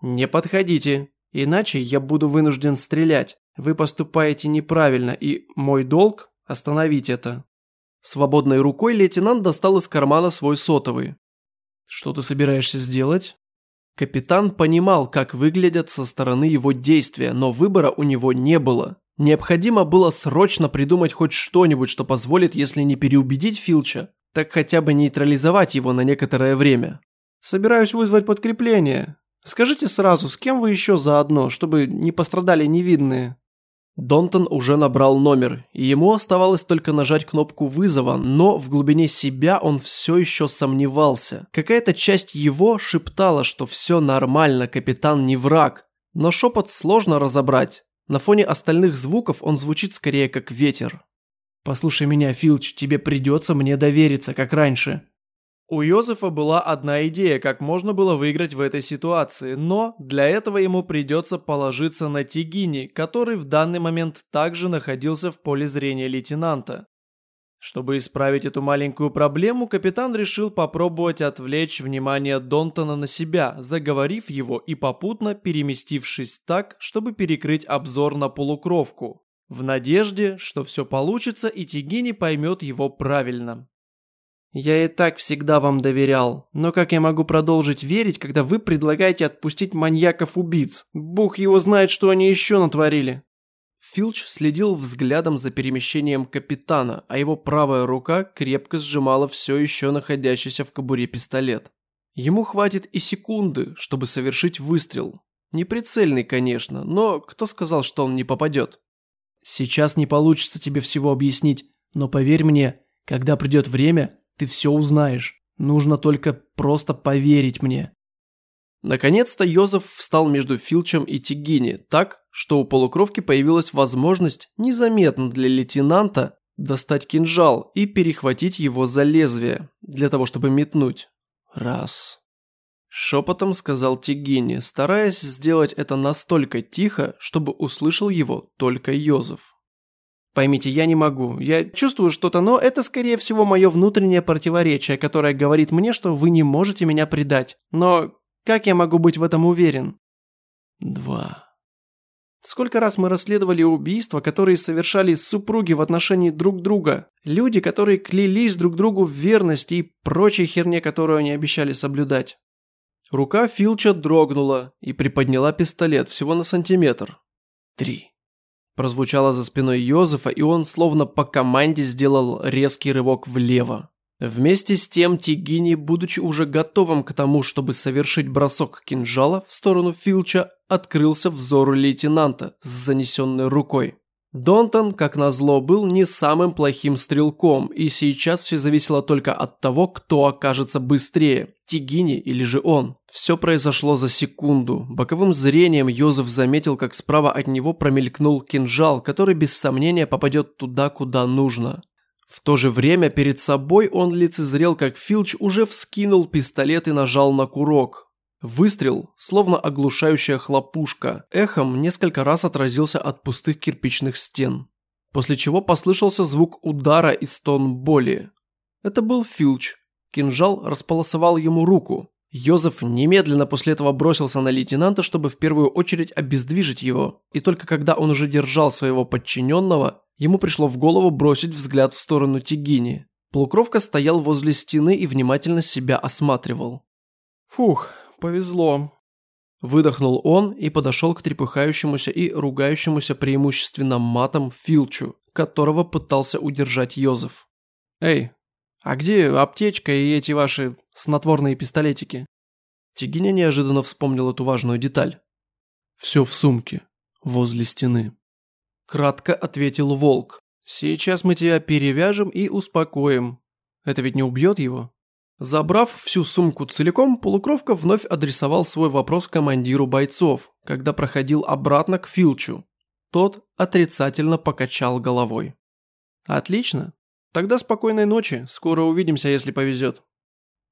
«Не подходите, иначе я буду вынужден стрелять. Вы поступаете неправильно, и мой долг – остановить это». Свободной рукой лейтенант достал из кармана свой сотовый. «Что ты собираешься сделать?» Капитан понимал, как выглядят со стороны его действия, но выбора у него не было. Необходимо было срочно придумать хоть что-нибудь, что позволит, если не переубедить Филча, так хотя бы нейтрализовать его на некоторое время. «Собираюсь вызвать подкрепление. Скажите сразу, с кем вы еще заодно, чтобы не пострадали невидные?» Донтон уже набрал номер, и ему оставалось только нажать кнопку вызова, но в глубине себя он все еще сомневался. Какая-то часть его шептала, что все нормально, капитан не враг. Но шепот сложно разобрать. На фоне остальных звуков он звучит скорее как ветер. «Послушай меня, Филч, тебе придется мне довериться, как раньше. У Йозефа была одна идея, как можно было выиграть в этой ситуации, но для этого ему придется положиться на Тигини, который в данный момент также находился в поле зрения лейтенанта. Чтобы исправить эту маленькую проблему, капитан решил попробовать отвлечь внимание Донтона на себя, заговорив его и попутно переместившись так, чтобы перекрыть обзор на полукровку, в надежде, что все получится и Тигини поймет его правильно. Я и так всегда вам доверял, но как я могу продолжить верить, когда вы предлагаете отпустить маньяков-убийц? Бог его знает, что они еще натворили. Филч следил взглядом за перемещением капитана, а его правая рука крепко сжимала все еще находящийся в кобуре пистолет. Ему хватит и секунды, чтобы совершить выстрел. Неприцельный, конечно, но кто сказал, что он не попадет? Сейчас не получится тебе всего объяснить, но поверь мне, когда придет время, ты все узнаешь. Нужно только просто поверить мне». Наконец-то Йозеф встал между Филчем и Тигини так, что у полукровки появилась возможность незаметно для лейтенанта достать кинжал и перехватить его за лезвие, для того чтобы метнуть. Раз. Шепотом сказал Тигини, стараясь сделать это настолько тихо, чтобы услышал его только Йозеф. Поймите, я не могу. Я чувствую что-то, но это, скорее всего, мое внутреннее противоречие, которое говорит мне, что вы не можете меня предать. Но как я могу быть в этом уверен? Два. Сколько раз мы расследовали убийства, которые совершали супруги в отношении друг друга? Люди, которые клялись друг другу в верности и прочей херне, которую они обещали соблюдать. Рука Филча дрогнула и приподняла пистолет всего на сантиметр. Три. Прозвучало за спиной Йозефа, и он словно по команде сделал резкий рывок влево. Вместе с тем Тигини, будучи уже готовым к тому, чтобы совершить бросок кинжала в сторону Филча, открылся взору лейтенанта с занесенной рукой. Донтон, как назло, был не самым плохим стрелком, и сейчас все зависело только от того, кто окажется быстрее, Тигини или же он. Все произошло за секунду. Боковым зрением Йозеф заметил, как справа от него промелькнул кинжал, который без сомнения попадет туда, куда нужно. В то же время перед собой он лицезрел, как Филч уже вскинул пистолет и нажал на курок. Выстрел, словно оглушающая хлопушка, эхом несколько раз отразился от пустых кирпичных стен. После чего послышался звук удара и стон боли. Это был Филч. Кинжал располосовал ему руку. Йозеф немедленно после этого бросился на лейтенанта, чтобы в первую очередь обездвижить его, и только когда он уже держал своего подчиненного, ему пришло в голову бросить взгляд в сторону Тигини. Полукровка стоял возле стены и внимательно себя осматривал. «Фух, повезло». Выдохнул он и подошел к трепыхающемуся и ругающемуся преимущественно матом Филчу, которого пытался удержать Йозеф. «Эй, а где аптечка и эти ваши снотворные пистолетики?» Тигиня неожиданно вспомнил эту важную деталь. «Все в сумке, возле стены». Кратко ответил Волк. «Сейчас мы тебя перевяжем и успокоим. Это ведь не убьет его?» Забрав всю сумку целиком, полукровка вновь адресовал свой вопрос командиру бойцов, когда проходил обратно к Филчу. Тот отрицательно покачал головой. «Отлично. Тогда спокойной ночи, скоро увидимся, если повезет».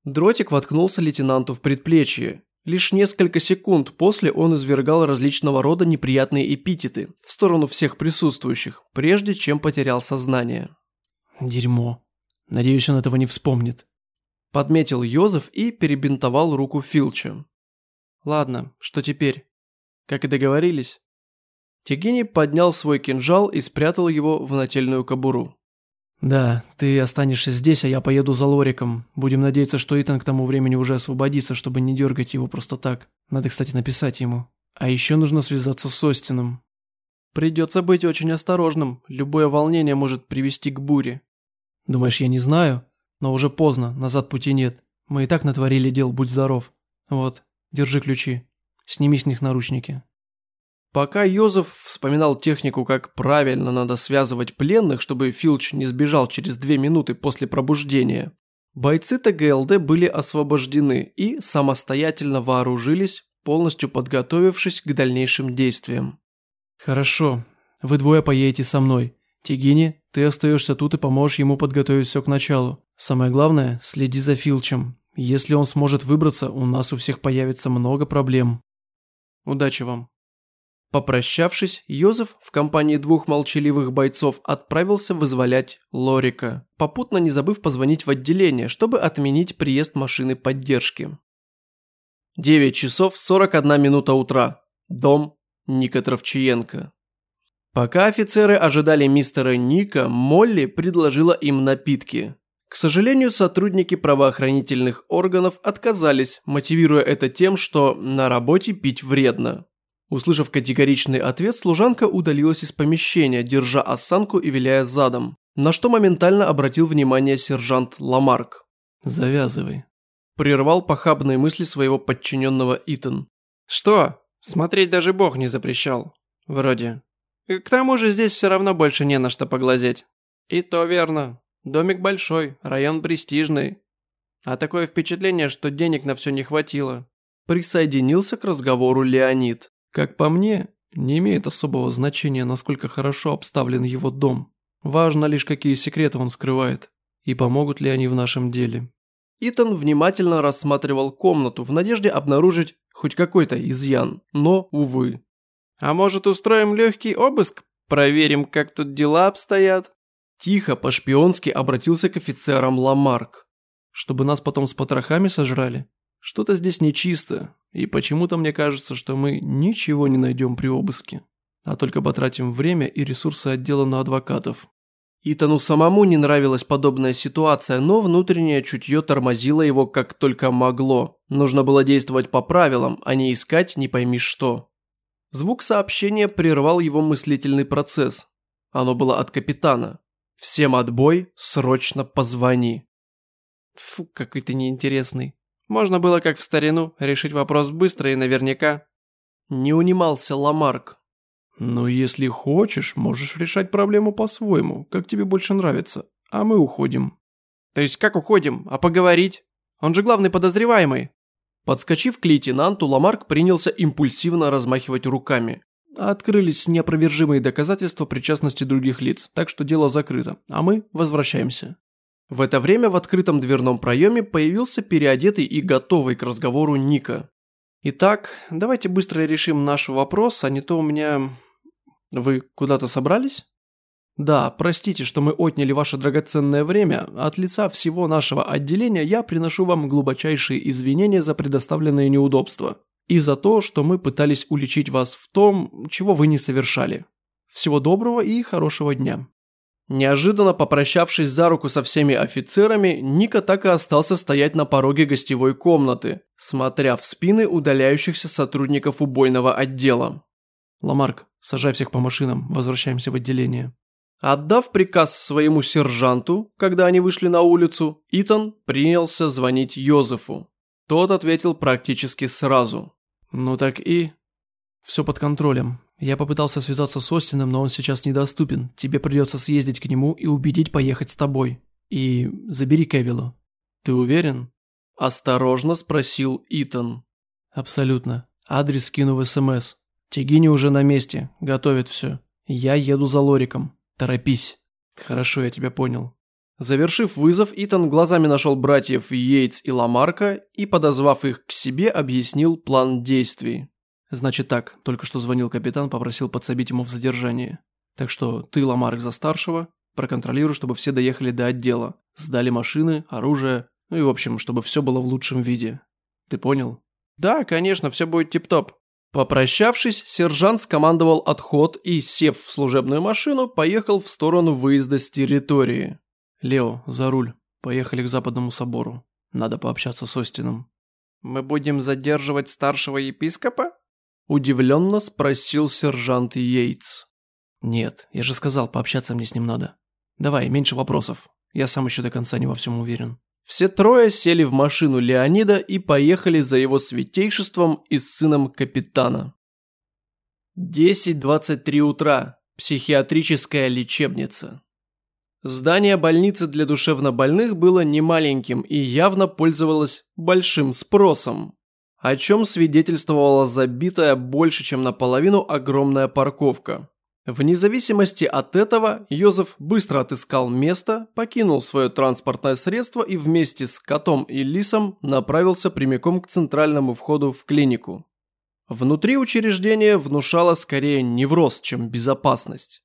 Дротик воткнулся лейтенанту в предплечье. Лишь несколько секунд после он извергал различного рода неприятные эпитеты в сторону всех присутствующих, прежде чем потерял сознание. «Дерьмо. Надеюсь, он этого не вспомнит», Подметил Йозеф и перебинтовал руку Филча. Ладно, что теперь? Как и договорились. Тегини поднял свой кинжал и спрятал его в нательную кобуру. «Да, ты останешься здесь, а я поеду за Лориком. Будем надеяться, что Итан к тому времени уже освободится, чтобы не дергать его просто так. Надо, кстати, написать ему. А еще нужно связаться с Остином. Придется быть очень осторожным. Любое волнение может привести к буре. Думаешь, я не знаю? Но уже поздно, назад пути нет. Мы и так натворили дел, будь здоров. Вот, держи ключи. Сними с них наручники. Пока Йозеф вспоминал технику, как правильно надо связывать пленных, чтобы Филч не сбежал через две минуты после пробуждения, бойцы ТГЛД были освобождены и самостоятельно вооружились, полностью подготовившись к дальнейшим действиям. «Хорошо. Вы двое поедете со мной. Тигини, ты остаешься тут и поможешь ему подготовить все к началу. Самое главное, следи за Филчем. Если он сможет выбраться, у нас у всех появится много проблем. Удачи вам. Попрощавшись, Йозеф в компании двух молчаливых бойцов отправился вызволять Лорика, попутно не забыв позвонить в отделение, чтобы отменить приезд машины поддержки. 9 часов 41 минута утра. Дом Ника Тровчиенко. Пока офицеры ожидали мистера Ника, Молли предложила им напитки. К сожалению, сотрудники правоохранительных органов отказались, мотивируя это тем, что на работе пить вредно. Услышав категоричный ответ, служанка удалилась из помещения, держа осанку и виляя задом, на что моментально обратил внимание сержант Ламарк. «Завязывай», – прервал похабные мысли своего подчиненного Итан. «Что? Смотреть даже бог не запрещал. Вроде. К тому же здесь все равно больше не на что поглазеть». «И то верно. Домик большой, район престижный. А такое впечатление, что денег на все не хватило. Присоединился к разговору Леонид. Как по мне, не имеет особого значения, насколько хорошо обставлен его дом. Важно лишь, какие секреты он скрывает. И помогут ли они в нашем деле. Итан внимательно рассматривал комнату в надежде обнаружить хоть какой-то изъян, но, увы. «А может, устроим легкий обыск? Проверим, как тут дела обстоят?» Тихо, по-шпионски обратился к офицерам Ламарк. Чтобы нас потом с потрохами сожрали? Что-то здесь нечисто, и почему-то мне кажется, что мы ничего не найдем при обыске, а только потратим время и ресурсы отдела на адвокатов. Итану самому не нравилась подобная ситуация, но внутреннее чутье тормозило его как только могло. Нужно было действовать по правилам, а не искать не пойми что. Звук сообщения прервал его мыслительный процесс. Оно было от капитана. Всем отбой, срочно позвони. Фу, какой ты неинтересный. Можно было, как в старину, решить вопрос быстро и наверняка. Не унимался Ламарк. Ну, если хочешь, можешь решать проблему по-своему, как тебе больше нравится. А мы уходим. То есть как уходим? А поговорить? Он же главный подозреваемый. Подскочив к лейтенанту, Ламарк принялся импульсивно размахивать руками. Открылись неопровержимые доказательства причастности других лиц, так что дело закрыто, а мы возвращаемся. В это время в открытом дверном проеме появился переодетый и готовый к разговору Ника. Итак, давайте быстро решим наш вопрос, а не то у меня... Вы куда-то собрались? Да, простите, что мы отняли ваше драгоценное время. От лица всего нашего отделения я приношу вам глубочайшие извинения за предоставленные неудобства. И за то, что мы пытались уличить вас в том, чего вы не совершали. Всего доброго и хорошего дня. Неожиданно попрощавшись за руку со всеми офицерами, Ника так и остался стоять на пороге гостевой комнаты, смотря в спины удаляющихся сотрудников убойного отдела. «Ламарк, сажай всех по машинам, возвращаемся в отделение». Отдав приказ своему сержанту, когда они вышли на улицу, Итан принялся звонить Йозефу. Тот ответил практически сразу. «Ну так и...» «Все под контролем. Я попытался связаться с Остином, но он сейчас недоступен. Тебе придется съездить к нему и убедить поехать с тобой. И забери Кевилла». «Ты уверен?» Осторожно спросил Итан. «Абсолютно. Адрес скину в СМС. Тигини уже на месте, готовит все. Я еду за Лориком. Торопись». «Хорошо, я тебя понял». Завершив вызов, Итан глазами нашел братьев Йейтс и Ламарка и, подозвав их к себе, объяснил план действий. Значит так, только что звонил капитан, попросил подсобить ему в задержании. Так что ты, Ламарк, за старшего, проконтролируй, чтобы все доехали до отдела, сдали машины, оружие, ну и в общем, чтобы все было в лучшем виде. Ты понял? Да, конечно, все будет тип-топ. Попрощавшись, сержант скомандовал отход и, сев в служебную машину, поехал в сторону выезда с территории. «Лео, за руль. Поехали к Западному собору. Надо пообщаться с Остином». «Мы будем задерживать старшего епископа?» Удивленно спросил сержант Йейтс. «Нет, я же сказал, пообщаться мне с ним надо. Давай, меньше вопросов. Я сам еще до конца не во всем уверен». Все трое сели в машину Леонида и поехали за его святейшеством и сыном капитана. 10.23 утра. Психиатрическая лечебница. Здание больницы для душевнобольных было немаленьким и явно пользовалось большим спросом о чем свидетельствовала забитая больше чем наполовину огромная парковка. Вне зависимости от этого, Йозеф быстро отыскал место, покинул свое транспортное средство и вместе с котом и лисом направился прямиком к центральному входу в клинику. Внутри учреждения внушало скорее невроз, чем безопасность.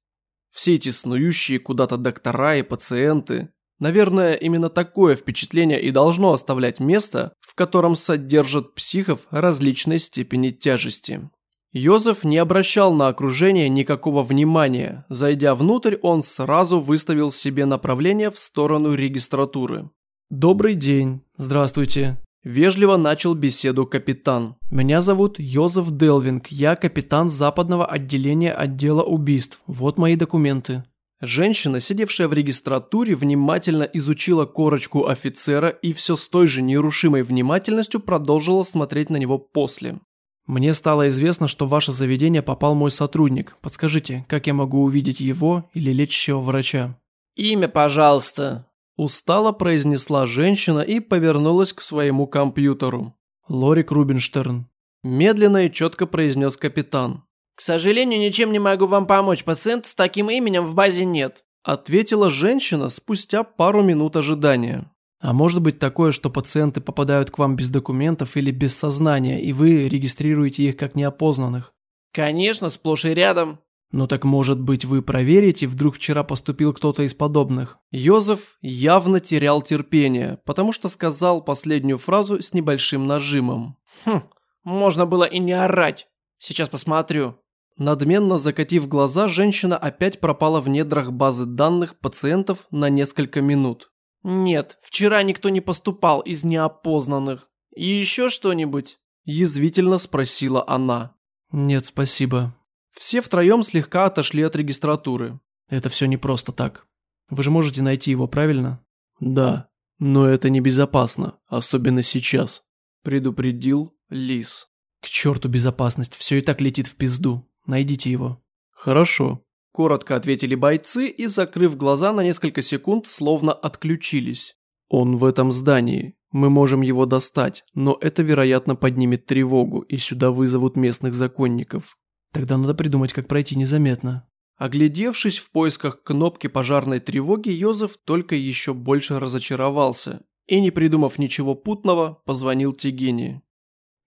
Все эти снующие куда-то доктора и пациенты, Наверное, именно такое впечатление и должно оставлять место, в котором содержат психов различной степени тяжести. Йозеф не обращал на окружение никакого внимания. Зайдя внутрь, он сразу выставил себе направление в сторону регистратуры. «Добрый день. Здравствуйте». Вежливо начал беседу капитан. «Меня зовут Йозеф Делвинг. Я капитан западного отделения отдела убийств. Вот мои документы». Женщина, сидевшая в регистратуре, внимательно изучила корочку офицера и все с той же нерушимой внимательностью продолжила смотреть на него после. «Мне стало известно, что в ваше заведение попал мой сотрудник. Подскажите, как я могу увидеть его или лечащего врача?» «Имя, пожалуйста», – устало произнесла женщина и повернулась к своему компьютеру. «Лорик Рубинштерн», – медленно и четко произнес капитан. «К сожалению, ничем не могу вам помочь. Пациент с таким именем в базе нет», ответила женщина спустя пару минут ожидания. А может быть такое, что пациенты попадают к вам без документов или без сознания, и вы регистрируете их как неопознанных? Конечно, сплошь и рядом. Ну так может быть вы проверите, вдруг вчера поступил кто-то из подобных? Йозеф явно терял терпение, потому что сказал последнюю фразу с небольшим нажимом. Хм, можно было и не орать. Сейчас посмотрю. Надменно закатив глаза, женщина опять пропала в недрах базы данных пациентов на несколько минут. «Нет, вчера никто не поступал из неопознанных. И еще что-нибудь?» Язвительно спросила она. «Нет, спасибо». Все втроем слегка отошли от регистратуры. «Это все не просто так. Вы же можете найти его, правильно?» «Да, но это небезопасно, особенно сейчас», предупредил Лис. «К черту безопасность, все и так летит в пизду. Найдите его». «Хорошо», – коротко ответили бойцы и, закрыв глаза на несколько секунд, словно отключились. «Он в этом здании. Мы можем его достать, но это, вероятно, поднимет тревогу, и сюда вызовут местных законников. Тогда надо придумать, как пройти незаметно». Оглядевшись в поисках кнопки пожарной тревоги, Йозеф только еще больше разочаровался и, не придумав ничего путного, позвонил Тегине.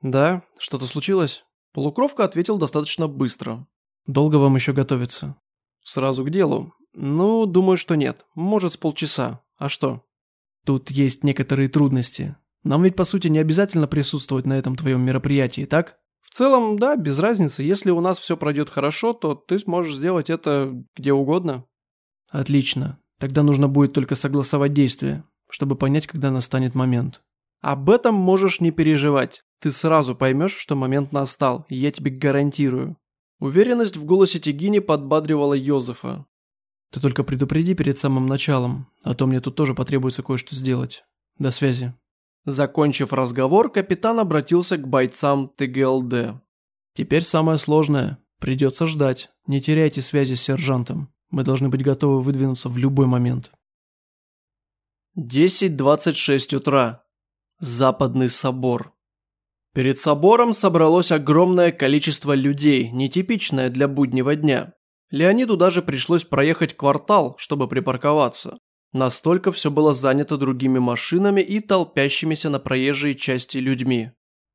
«Да? Что-то случилось?» Полукровка ответил достаточно быстро. «Долго вам еще готовиться?» «Сразу к делу. Ну, думаю, что нет. Может, с полчаса. А что?» «Тут есть некоторые трудности. Нам ведь, по сути, не обязательно присутствовать на этом твоем мероприятии, так?» «В целом, да, без разницы. Если у нас все пройдет хорошо, то ты сможешь сделать это где угодно». «Отлично. Тогда нужно будет только согласовать действия, чтобы понять, когда настанет момент». «Об этом можешь не переживать. Ты сразу поймешь, что момент настал, я тебе гарантирую». Уверенность в голосе Тигини подбадривала Йозефа. «Ты только предупреди перед самым началом, а то мне тут тоже потребуется кое-что сделать. До связи». Закончив разговор, капитан обратился к бойцам ТГЛД. «Теперь самое сложное. Придется ждать. Не теряйте связи с сержантом. Мы должны быть готовы выдвинуться в любой момент». 10.26 утра. Западный собор. Перед собором собралось огромное количество людей, нетипичное для буднего дня. Леониду даже пришлось проехать квартал, чтобы припарковаться. Настолько все было занято другими машинами и толпящимися на проезжей части людьми.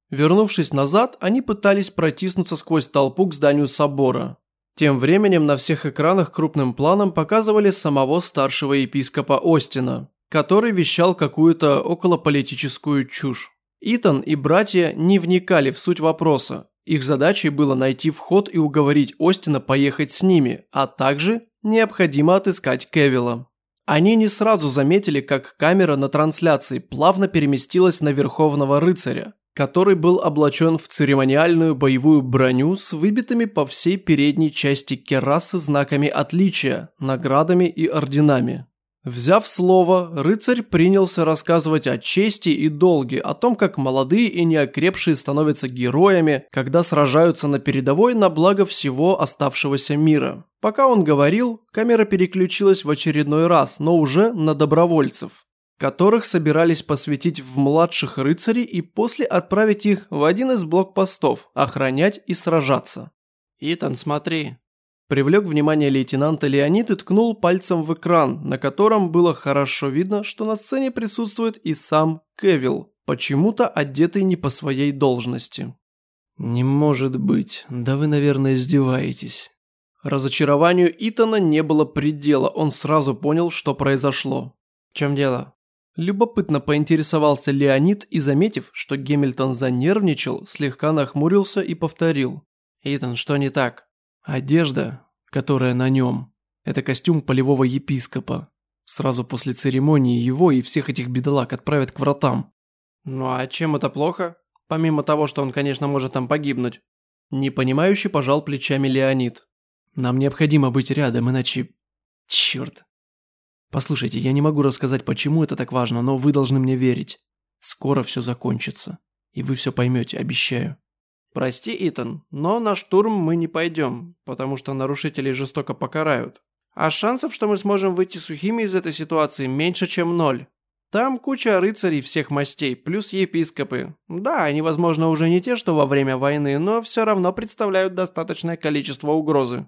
Вернувшись назад, они пытались протиснуться сквозь толпу к зданию собора. Тем временем на всех экранах крупным планом показывали самого старшего епископа Остина, который вещал какую-то околополитическую чушь. Итан и братья не вникали в суть вопроса. Их задачей было найти вход и уговорить Остина поехать с ними, а также необходимо отыскать Кевилла. Они не сразу заметили, как камера на трансляции плавно переместилась на Верховного Рыцаря, который был облачен в церемониальную боевую броню с выбитыми по всей передней части керасы знаками отличия, наградами и орденами. Взяв слово, рыцарь принялся рассказывать о чести и долге, о том, как молодые и неокрепшие становятся героями, когда сражаются на передовой на благо всего оставшегося мира. Пока он говорил, камера переключилась в очередной раз, но уже на добровольцев, которых собирались посвятить в младших рыцарей и после отправить их в один из блокпостов, охранять и сражаться. «Итан, смотри», Привлек внимание лейтенанта Леонид и ткнул пальцем в экран, на котором было хорошо видно, что на сцене присутствует и сам Кевилл, почему-то одетый не по своей должности. «Не может быть, да вы, наверное, издеваетесь». Разочарованию Итана не было предела, он сразу понял, что произошло. «В чем дело?» Любопытно поинтересовался Леонид и, заметив, что Гемильтон занервничал, слегка нахмурился и повторил. «Итан, что не так?» Одежда, которая на нем, это костюм полевого епископа. Сразу после церемонии его и всех этих бедолаг отправят к вратам. Ну а чем это плохо? Помимо того, что он, конечно, может там погибнуть. Непонимающе пожал плечами Леонид. Нам необходимо быть рядом, иначе... Черт. Послушайте, я не могу рассказать, почему это так важно, но вы должны мне верить. Скоро все закончится. И вы все поймете, обещаю. «Прости, Итан, но на штурм мы не пойдем, потому что нарушителей жестоко покарают. А шансов, что мы сможем выйти сухими из этой ситуации, меньше, чем ноль. Там куча рыцарей всех мастей, плюс епископы. Да, они, возможно, уже не те, что во время войны, но все равно представляют достаточное количество угрозы».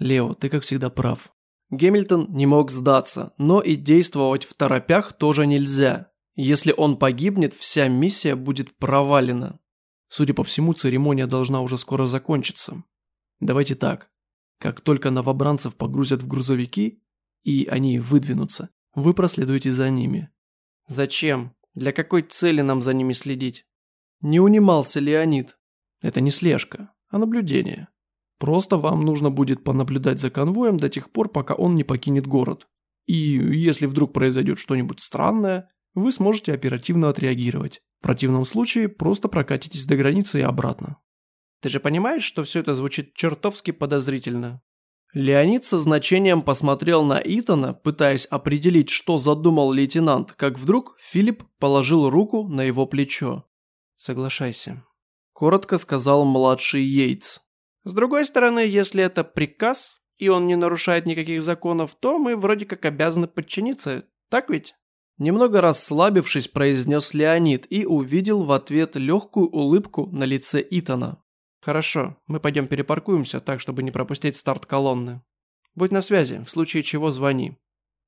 «Лео, ты как всегда прав». Гемильтон не мог сдаться, но и действовать в торопях тоже нельзя. Если он погибнет, вся миссия будет провалена. Судя по всему, церемония должна уже скоро закончиться. Давайте так. Как только новобранцев погрузят в грузовики, и они выдвинутся, вы проследуете за ними. Зачем? Для какой цели нам за ними следить? Не унимался Леонид. Это не слежка, а наблюдение. Просто вам нужно будет понаблюдать за конвоем до тех пор, пока он не покинет город. И если вдруг произойдет что-нибудь странное, вы сможете оперативно отреагировать. В противном случае просто прокатитесь до границы и обратно. Ты же понимаешь, что все это звучит чертовски подозрительно? Леонид со значением посмотрел на Итана, пытаясь определить, что задумал лейтенант, как вдруг Филипп положил руку на его плечо. «Соглашайся», – коротко сказал младший Йейтс. «С другой стороны, если это приказ, и он не нарушает никаких законов, то мы вроде как обязаны подчиниться, так ведь?» Немного расслабившись, произнес Леонид и увидел в ответ легкую улыбку на лице Итана. «Хорошо, мы пойдем перепаркуемся так, чтобы не пропустить старт колонны. Будь на связи, в случае чего звони».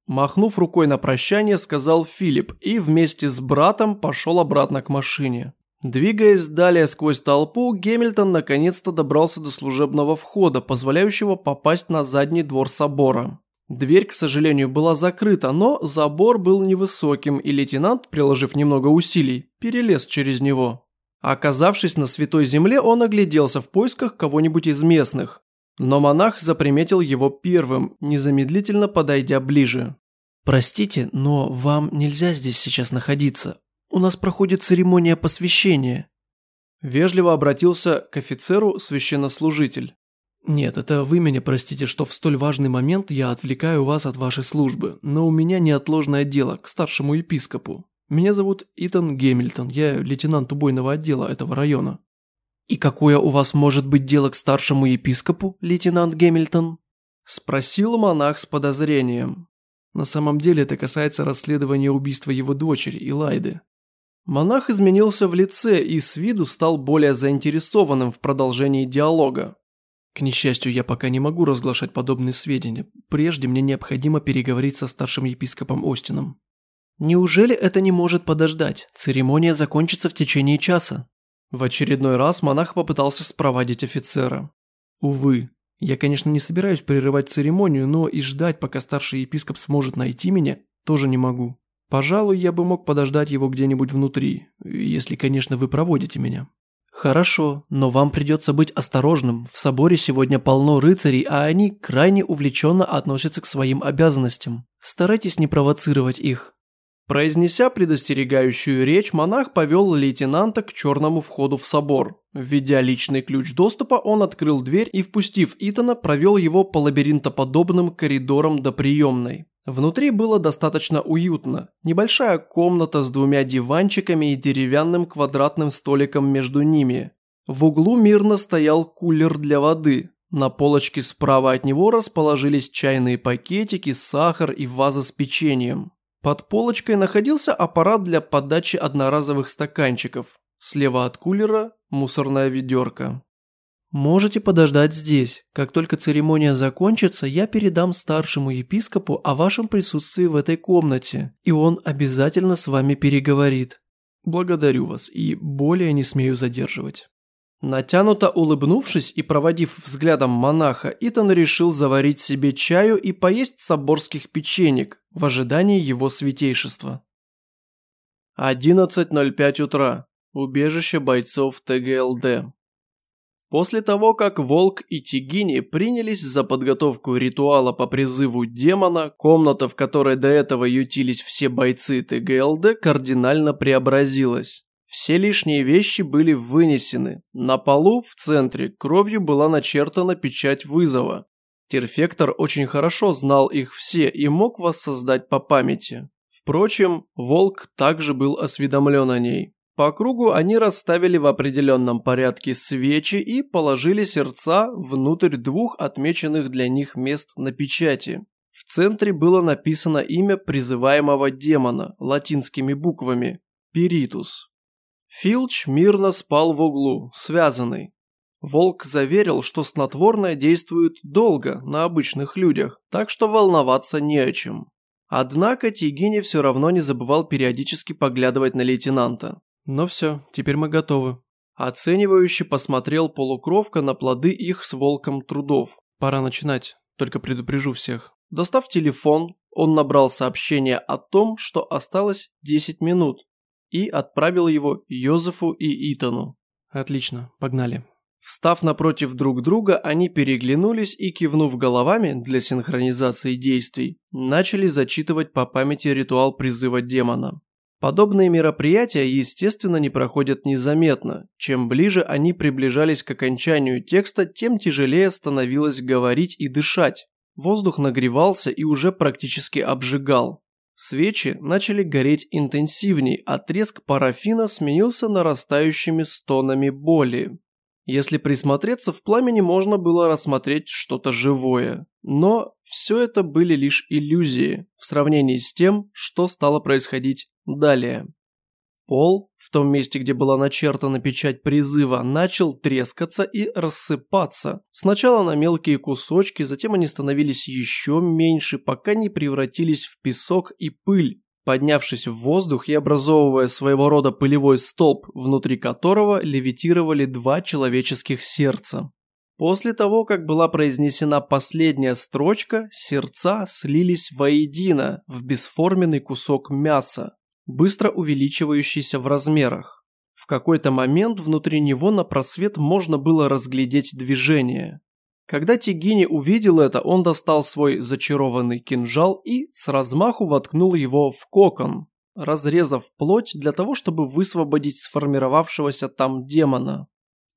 Махнув рукой на прощание, сказал Филипп и вместе с братом пошел обратно к машине. Двигаясь далее сквозь толпу, Гемильтон наконец-то добрался до служебного входа, позволяющего попасть на задний двор собора. Дверь, к сожалению, была закрыта, но забор был невысоким, и лейтенант, приложив немного усилий, перелез через него. Оказавшись на святой земле, он огляделся в поисках кого-нибудь из местных. Но монах заприметил его первым, незамедлительно подойдя ближе. «Простите, но вам нельзя здесь сейчас находиться. У нас проходит церемония посвящения». Вежливо обратился к офицеру священнослужитель. «Нет, это вы меня простите, что в столь важный момент я отвлекаю вас от вашей службы, но у меня неотложное дело к старшему епископу. Меня зовут Итан Гемильтон, я лейтенант убойного отдела этого района». «И какое у вас может быть дело к старшему епископу, лейтенант Гемильтон?» Спросил монах с подозрением. На самом деле это касается расследования убийства его дочери, Илайды. Монах изменился в лице и с виду стал более заинтересованным в продолжении диалога. К несчастью, я пока не могу разглашать подобные сведения. Прежде мне необходимо переговорить со старшим епископом Остином. Неужели это не может подождать? Церемония закончится в течение часа. В очередной раз монах попытался спровадить офицера. Увы, я, конечно, не собираюсь прерывать церемонию, но и ждать, пока старший епископ сможет найти меня, тоже не могу. Пожалуй, я бы мог подождать его где-нибудь внутри, если, конечно, вы проводите меня. Хорошо, но вам придется быть осторожным. В соборе сегодня полно рыцарей, а они крайне увлеченно относятся к своим обязанностям. Старайтесь не провоцировать их. Произнеся предостерегающую речь, монах повел лейтенанта к черному входу в собор. Введя личный ключ доступа, он открыл дверь и, впустив Итана, провел его по лабиринтоподобным коридорам до приемной. Внутри было достаточно уютно. Небольшая комната с двумя диванчиками и деревянным квадратным столиком между ними. В углу мирно стоял кулер для воды. На полочке справа от него расположились чайные пакетики, сахар и ваза с печеньем. Под полочкой находился аппарат для подачи одноразовых стаканчиков. Слева от кулера – мусорная ведерко. «Можете подождать здесь. Как только церемония закончится, я передам старшему епископу о вашем присутствии в этой комнате, и он обязательно с вами переговорит. Благодарю вас и более не смею задерживать». Натянуто улыбнувшись и проводив взглядом монаха, Итан решил заварить себе чаю и поесть соборских печенек в ожидании его святейшества. 11.05 утра. Убежище бойцов ТГЛД. После того, как Волк и Тигини принялись за подготовку ритуала по призыву демона, комната, в которой до этого ютились все бойцы ТГЛД, кардинально преобразилась. Все лишние вещи были вынесены. На полу в центре кровью была начертана печать вызова. Терфектор очень хорошо знал их все и мог воссоздать по памяти. Впрочем, Волк также был осведомлен о ней. По кругу они расставили в определенном порядке свечи и положили сердца внутрь двух отмеченных для них мест на печати. В центре было написано имя призываемого демона латинскими буквами – Пиритус. Филч мирно спал в углу, связанный. Волк заверил, что снотворное действует долго на обычных людях, так что волноваться не о чем. Однако Тигини все равно не забывал периодически поглядывать на лейтенанта. «Ну все, теперь мы готовы». Оценивающе посмотрел полукровка на плоды их с волком трудов. «Пора начинать, только предупрежу всех». Достав телефон, он набрал сообщение о том, что осталось 10 минут, и отправил его Йозефу и Итану. Отлично, погнали. Встав напротив друг друга, они переглянулись и, кивнув головами для синхронизации действий, начали зачитывать по памяти ритуал призыва демона. Подобные мероприятия, естественно, не проходят незаметно. Чем ближе они приближались к окончанию текста, тем тяжелее становилось говорить и дышать. Воздух нагревался и уже практически обжигал. Свечи начали гореть интенсивней, а треск парафина сменился нарастающими стонами боли. Если присмотреться, в пламени можно было рассмотреть что-то живое. Но все это были лишь иллюзии в сравнении с тем, что стало происходить далее. Пол, в том месте, где была начертана печать призыва, начал трескаться и рассыпаться. Сначала на мелкие кусочки, затем они становились еще меньше, пока не превратились в песок и пыль. поднявшись в воздух и образовывая своего рода пылевой столб, внутри которого левитировали два человеческих сердца. После того, как была произнесена последняя строчка, сердца слились воедино в бесформенный кусок мяса, быстро увеличивающийся в размерах. В какой-то момент внутри него на просвет можно было разглядеть движение. Когда Тигини увидел это, он достал свой зачарованный кинжал и с размаху воткнул его в кокон, разрезав плоть для того, чтобы высвободить сформировавшегося там демона.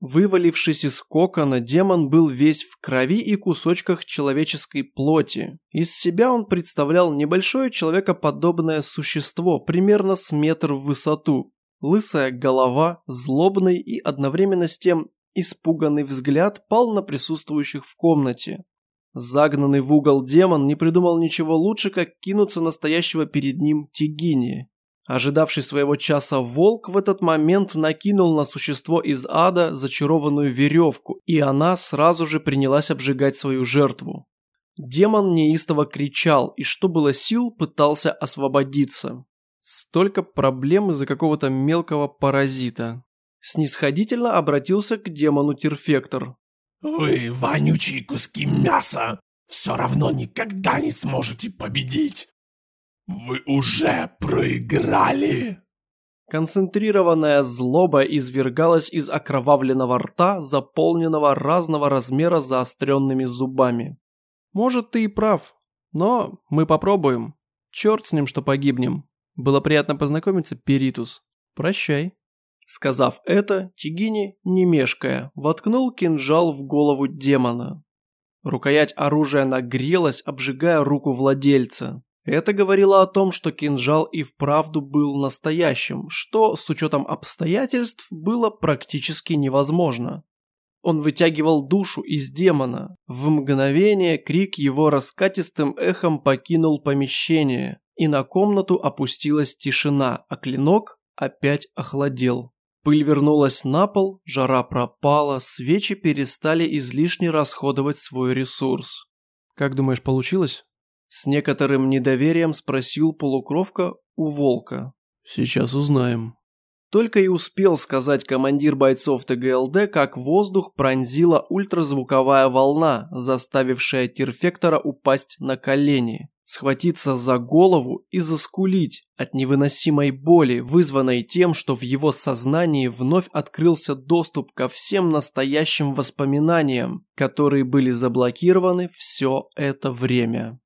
Вывалившись из кокона, демон был весь в крови и кусочках человеческой плоти. Из себя он представлял небольшое человекоподобное существо, примерно с метр в высоту. Лысая голова, злобный и одновременно с тем испуганный взгляд пал на присутствующих в комнате. Загнанный в угол демон не придумал ничего лучше, как кинуться настоящего перед ним Тигини. Ожидавший своего часа волк в этот момент накинул на существо из ада зачарованную веревку, и она сразу же принялась обжигать свою жертву. Демон неистово кричал и, что было сил, пытался освободиться. Столько проблем из-за какого-то мелкого паразита. Снисходительно обратился к демону Терфектор. «Вы, вонючие куски мяса, все равно никогда не сможете победить. «Вы уже проиграли!» Концентрированная злоба извергалась из окровавленного рта, заполненного разного размера заостренными зубами. «Может, ты и прав, но мы попробуем. Черт с ним, что погибнем. Было приятно познакомиться, Перитус. Прощай». Сказав это, Тигини, не мешкая, воткнул кинжал в голову демона. Рукоять оружия нагрелась, обжигая руку владельца. Это говорило о том, что кинжал и вправду был настоящим, что, с учетом обстоятельств, было практически невозможно. Он вытягивал душу из демона. В мгновение крик его раскатистым эхом покинул помещение, и на комнату опустилась тишина, а клинок опять охладел. Пыль вернулась на пол, жара пропала, свечи перестали излишне расходовать свой ресурс. «Как думаешь, получилось?» С некоторым недоверием спросил полукровка у волка. «Сейчас узнаем». Только и успел сказать командир бойцов ТГЛД, как воздух пронзила ультразвуковая волна, заставившая Терфектора упасть на колени, схватиться за голову и заскулить от невыносимой боли, вызванной тем, что в его сознании вновь открылся доступ ко всем настоящим воспоминаниям, которые были заблокированы все это время.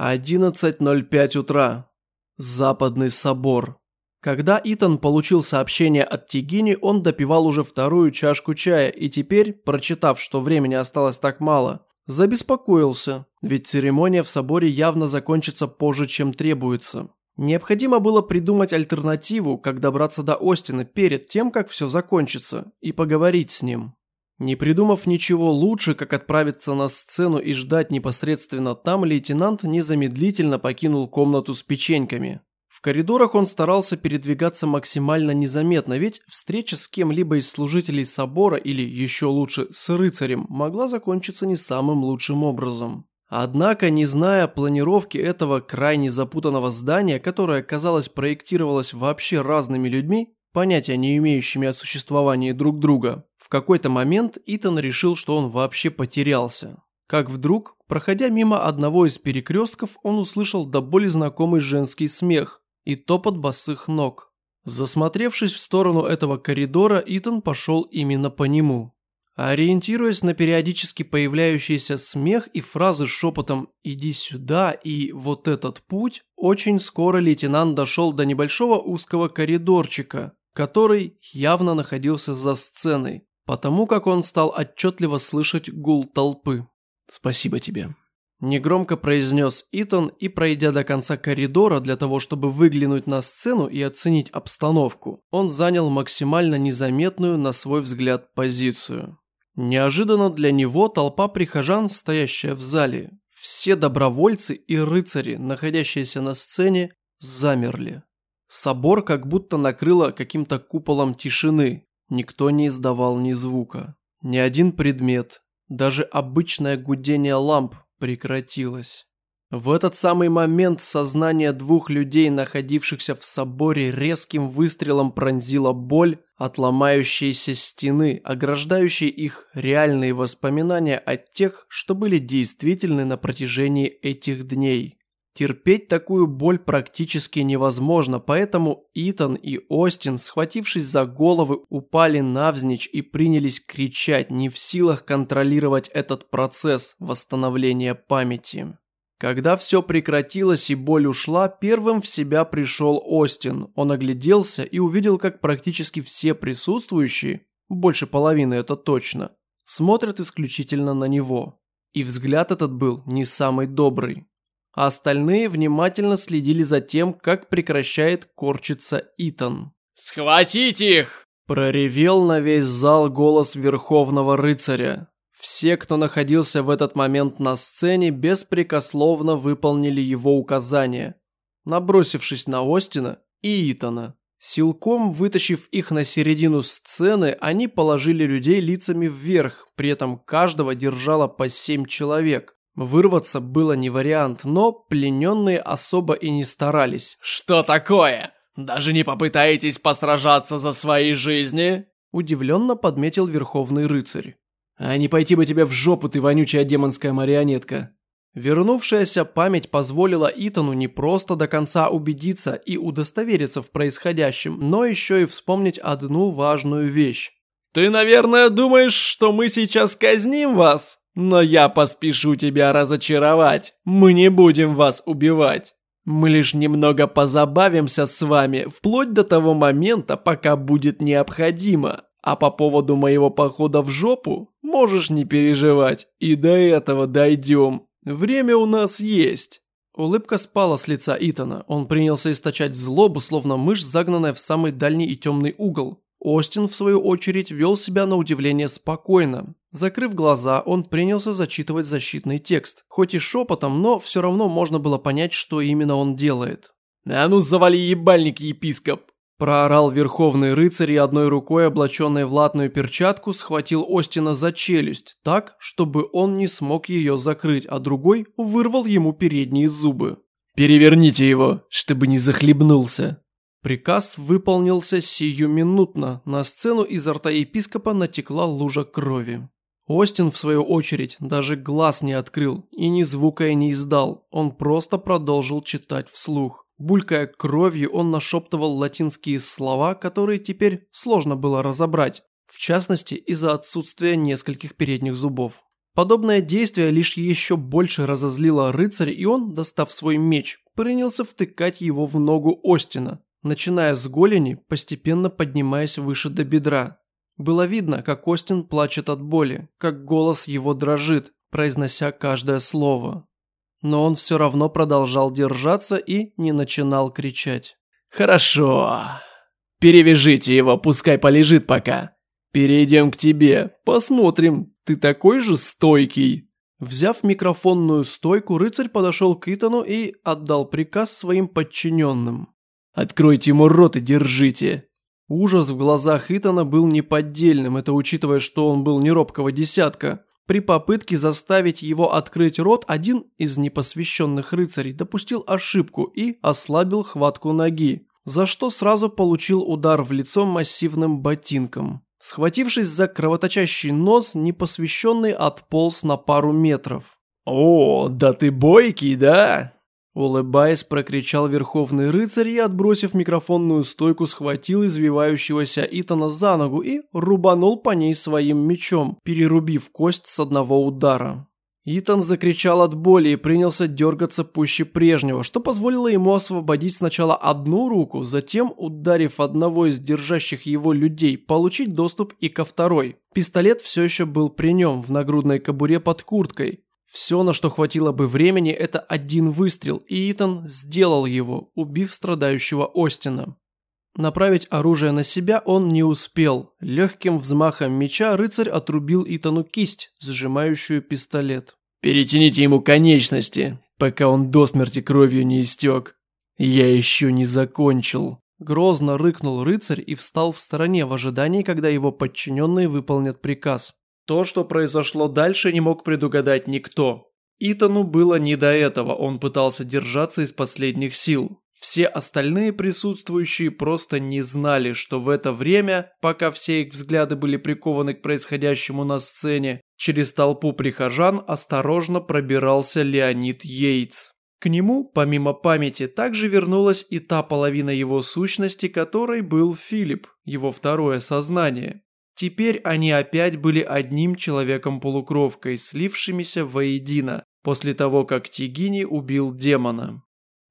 11.05 утра. Западный собор. Когда Итан получил сообщение от Тигини, он допивал уже вторую чашку чая и теперь, прочитав, что времени осталось так мало, забеспокоился, ведь церемония в соборе явно закончится позже, чем требуется. Необходимо было придумать альтернативу, как добраться до Остина перед тем, как все закончится, и поговорить с ним. Не придумав ничего лучше, как отправиться на сцену и ждать непосредственно там, лейтенант незамедлительно покинул комнату с печеньками. В коридорах он старался передвигаться максимально незаметно, ведь встреча с кем-либо из служителей собора или еще лучше с рыцарем могла закончиться не самым лучшим образом. Однако, не зная планировки этого крайне запутанного здания, которое, казалось, проектировалось вообще разными людьми, понятия не имеющими о существовании друг друга, в какой-то момент Итан решил, что он вообще потерялся. Как вдруг, проходя мимо одного из перекрестков, он услышал до боли знакомый женский смех и топот босых ног. Засмотревшись в сторону этого коридора, Итан пошел именно по нему. Ориентируясь на периодически появляющийся смех и фразы шепотом «иди сюда» и «вот этот путь», очень скоро лейтенант дошел до небольшого узкого коридорчика, который явно находился за сценой, потому как он стал отчетливо слышать гул толпы. «Спасибо тебе», – негромко произнес Итан и, пройдя до конца коридора для того, чтобы выглянуть на сцену и оценить обстановку, он занял максимально незаметную на свой взгляд позицию. Неожиданно для него толпа прихожан, стоящая в зале, все добровольцы и рыцари, находящиеся на сцене, замерли. Собор как будто накрыло каким-то куполом тишины, Никто не издавал ни звука. Ни один предмет, даже обычное гудение ламп прекратилось. В этот самый момент сознание двух людей, находившихся в соборе, резким выстрелом пронзила боль от ломающейся стены, ограждающей их реальные воспоминания о тех, что были действительны на протяжении этих дней. Терпеть такую боль практически невозможно, поэтому Итан и Остин, схватившись за головы, упали навзничь и принялись кричать, не в силах контролировать этот процесс восстановления памяти. Когда все прекратилось и боль ушла, первым в себя пришел Остин. Он огляделся и увидел, как практически все присутствующие, больше половины это точно, смотрят исключительно на него. И взгляд этот был не самый добрый. А остальные внимательно следили за тем, как прекращает корчиться Итан. «Схватить их!» Проревел на весь зал голос Верховного Рыцаря. Все, кто находился в этот момент на сцене, беспрекословно выполнили его указания, набросившись на Остина и Итана. Силком вытащив их на середину сцены, они положили людей лицами вверх, при этом каждого держало по семь человек. Вырваться было не вариант, но плененные особо и не старались. «Что такое? Даже не попытаетесь посражаться за свои жизни?» Удивленно подметил Верховный Рыцарь. А не пойти бы тебе в жопу, ты вонючая демонская марионетка. Вернувшаяся память позволила Итану не просто до конца убедиться и удостовериться в происходящем, но еще и вспомнить одну важную вещь. «Ты, наверное, думаешь, что мы сейчас казним вас? Но я поспешу тебя разочаровать. Мы не будем вас убивать. Мы лишь немного позабавимся с вами, вплоть до того момента, пока будет необходимо. А по поводу моего похода в жопу, можешь не переживать, и до этого дойдем. Время у нас есть». Улыбка спала с лица Итана. Он принялся источать злобу, словно мышь, загнанная в самый дальний и темный угол. Остин, в свою очередь, вел себя на удивление спокойно. Закрыв глаза, он принялся зачитывать защитный текст. Хоть и шепотом, но все равно можно было понять, что именно он делает. «А ну завали ебальник, епископ!» Проорал верховный рыцарь и одной рукой, облаченной в латную перчатку, схватил Остина за челюсть, так, чтобы он не смог ее закрыть, а другой вырвал ему передние зубы. «Переверните его, чтобы не захлебнулся!» Приказ выполнился сиюминутно. На сцену изо рта епископа натекла лужа крови. Остин, в свою очередь, даже глаз не открыл и ни звука не издал. Он просто продолжил читать вслух. Булькая кровью, он нашептывал латинские слова, которые теперь сложно было разобрать, в частности из-за отсутствия нескольких передних зубов. Подобное действие лишь еще больше разозлило рыцаря, и он, достав свой меч, принялся втыкать его в ногу Остина, начиная с голени, постепенно поднимаясь выше до бедра. Было видно, как Остин плачет от боли, как голос его дрожит, произнося каждое слово но он все равно продолжал держаться и не начинал кричать. «Хорошо. Перевяжите его, пускай полежит пока. Перейдем к тебе, посмотрим, ты такой же стойкий». Взяв микрофонную стойку, рыцарь подошел к Итану и отдал приказ своим подчиненным. «Откройте ему рот и держите». Ужас в глазах Итана был неподдельным, это учитывая, что он был не робкого десятка. При попытке заставить его открыть рот, один из непосвященных рыцарей допустил ошибку и ослабил хватку ноги, за что сразу получил удар в лицо массивным ботинком. Схватившись за кровоточащий нос, непосвященный отполз на пару метров. «О, да ты бойкий, да?» Улыбаясь, прокричал Верховный Рыцарь и, отбросив микрофонную стойку, схватил извивающегося Итана за ногу и рубанул по ней своим мечом, перерубив кость с одного удара. Итан закричал от боли и принялся дергаться пуще прежнего, что позволило ему освободить сначала одну руку, затем, ударив одного из держащих его людей, получить доступ и ко второй. Пистолет все еще был при нем, в нагрудной кобуре под курткой, все, на что хватило бы времени, это один выстрел, и Итан сделал его, убив страдающего Остина. Направить оружие на себя он не успел. Легким взмахом меча рыцарь отрубил Итану кисть, сжимающую пистолет. «Перетяните ему конечности, пока он до смерти кровью не истек. Я еще не закончил». Грозно рыкнул рыцарь и встал в стороне в ожидании, когда его подчиненные выполнят приказ. То, что произошло дальше, не мог предугадать никто. Итану было не до этого, он пытался держаться из последних сил. Все остальные присутствующие просто не знали, что в это время, пока все их взгляды были прикованы к происходящему на сцене, через толпу прихожан осторожно пробирался Леонид Йейтс. К нему, помимо памяти, также вернулась и та половина его сущности, которой был Филипп, его второе сознание. Теперь они опять были одним человеком-полукровкой, слившимися воедино, после того, как Тигини убил демона.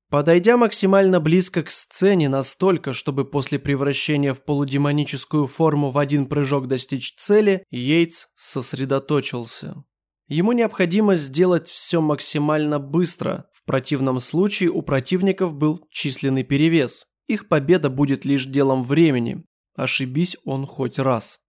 Подойдя максимально близко к сцене настолько, чтобы после превращения в полудемоническую форму в один прыжок достичь цели, Йейтс сосредоточился. Ему необходимо сделать все максимально быстро, в противном случае у противников был численный перевес. Их победа будет лишь делом времени, ошибись он хоть раз.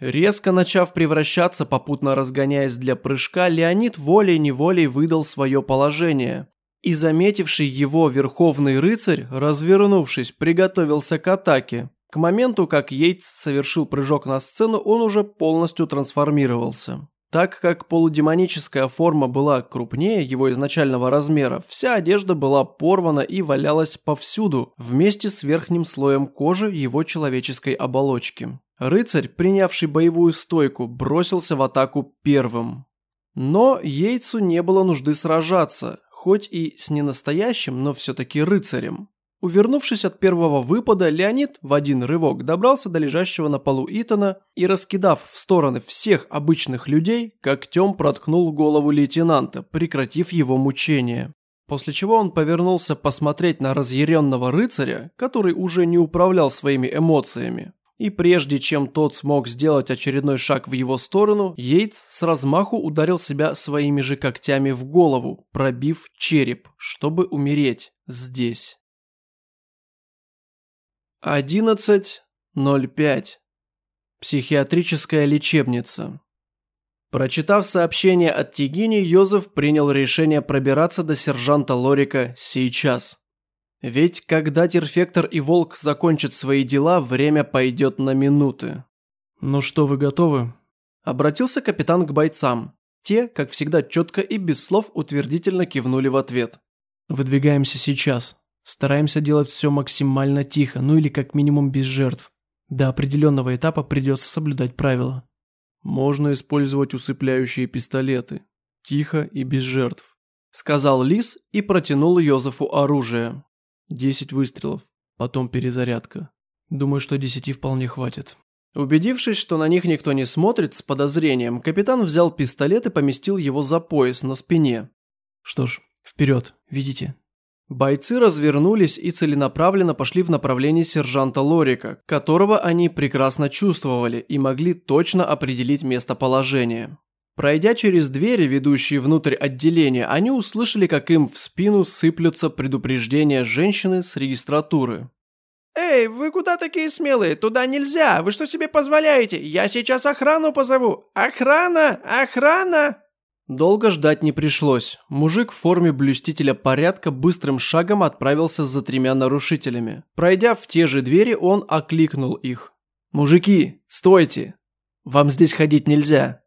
Резко начав превращаться, попутно разгоняясь для прыжка, Леонид волей-неволей выдал свое положение. И заметивший его верховный рыцарь, развернувшись, приготовился к атаке. К моменту, как Йейтс совершил прыжок на сцену, он уже полностью трансформировался. Так как полудемоническая форма была крупнее его изначального размера, вся одежда была порвана и валялась повсюду, вместе с верхним слоем кожи его человеческой оболочки. Рыцарь, принявший боевую стойку, бросился в атаку первым. Но Йейцу не было нужды сражаться, хоть и с ненастоящим, но все-таки рыцарем. Увернувшись от первого выпада, Леонид в один рывок добрался до лежащего на полу Итана и, раскидав в стороны всех обычных людей, когтем проткнул голову лейтенанта, прекратив его мучение. После чего он повернулся посмотреть на разъяренного рыцаря, который уже не управлял своими эмоциями. И прежде чем тот смог сделать очередной шаг в его сторону, Йейтс с размаху ударил себя своими же когтями в голову, пробив череп, чтобы умереть здесь. 11.05. Психиатрическая лечебница. Прочитав сообщение от Тигини, Йозеф принял решение пробираться до сержанта Лорика сейчас. Ведь когда Терфектор и Волк закончат свои дела, время пойдет на минуты. «Ну что, вы готовы?» Обратился капитан к бойцам. Те, как всегда, четко и без слов утвердительно кивнули в ответ. «Выдвигаемся сейчас. Стараемся делать все максимально тихо, ну или как минимум без жертв. До определенного этапа придется соблюдать правила». «Можно использовать усыпляющие пистолеты. Тихо и без жертв», — сказал Лис и протянул Йозефу оружие. Десять выстрелов, потом перезарядка. Думаю, что десяти вполне хватит. Убедившись, что на них никто не смотрит с подозрением, капитан взял пистолет и поместил его за пояс на спине. Что ж, вперед, видите? Бойцы развернулись и целенаправленно пошли в направлении сержанта Лорика, которого они прекрасно чувствовали и могли точно определить местоположение. Пройдя через двери, ведущие внутрь отделения, они услышали, как им в спину сыплются предупреждения женщины с регистратуры. «Эй, вы куда такие смелые? Туда нельзя! Вы что себе позволяете? Я сейчас охрану позову! Охрана! Охрана!» Долго ждать не пришлось. Мужик в форме блюстителя порядка быстрым шагом отправился за тремя нарушителями. Пройдя в те же двери, он окликнул их. «Мужики, стойте! Вам здесь ходить нельзя!»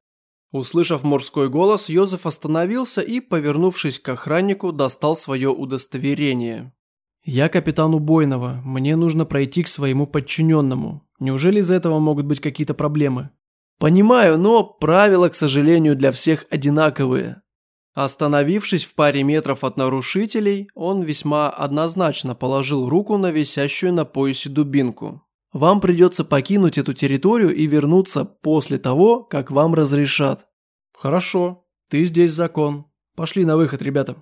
Услышав морской голос, Йозеф остановился и, повернувшись к охраннику, достал свое удостоверение. «Я капитан Убойного. Мне нужно пройти к своему подчиненному. Неужели из этого могут быть какие-то проблемы?» «Понимаю, но правила, к сожалению, для всех одинаковые». Остановившись в паре метров от нарушителей, он весьма однозначно положил руку на висящую на поясе дубинку. Вам придется покинуть эту территорию и вернуться после того, как вам разрешат. Хорошо, ты здесь закон. Пошли на выход, ребята.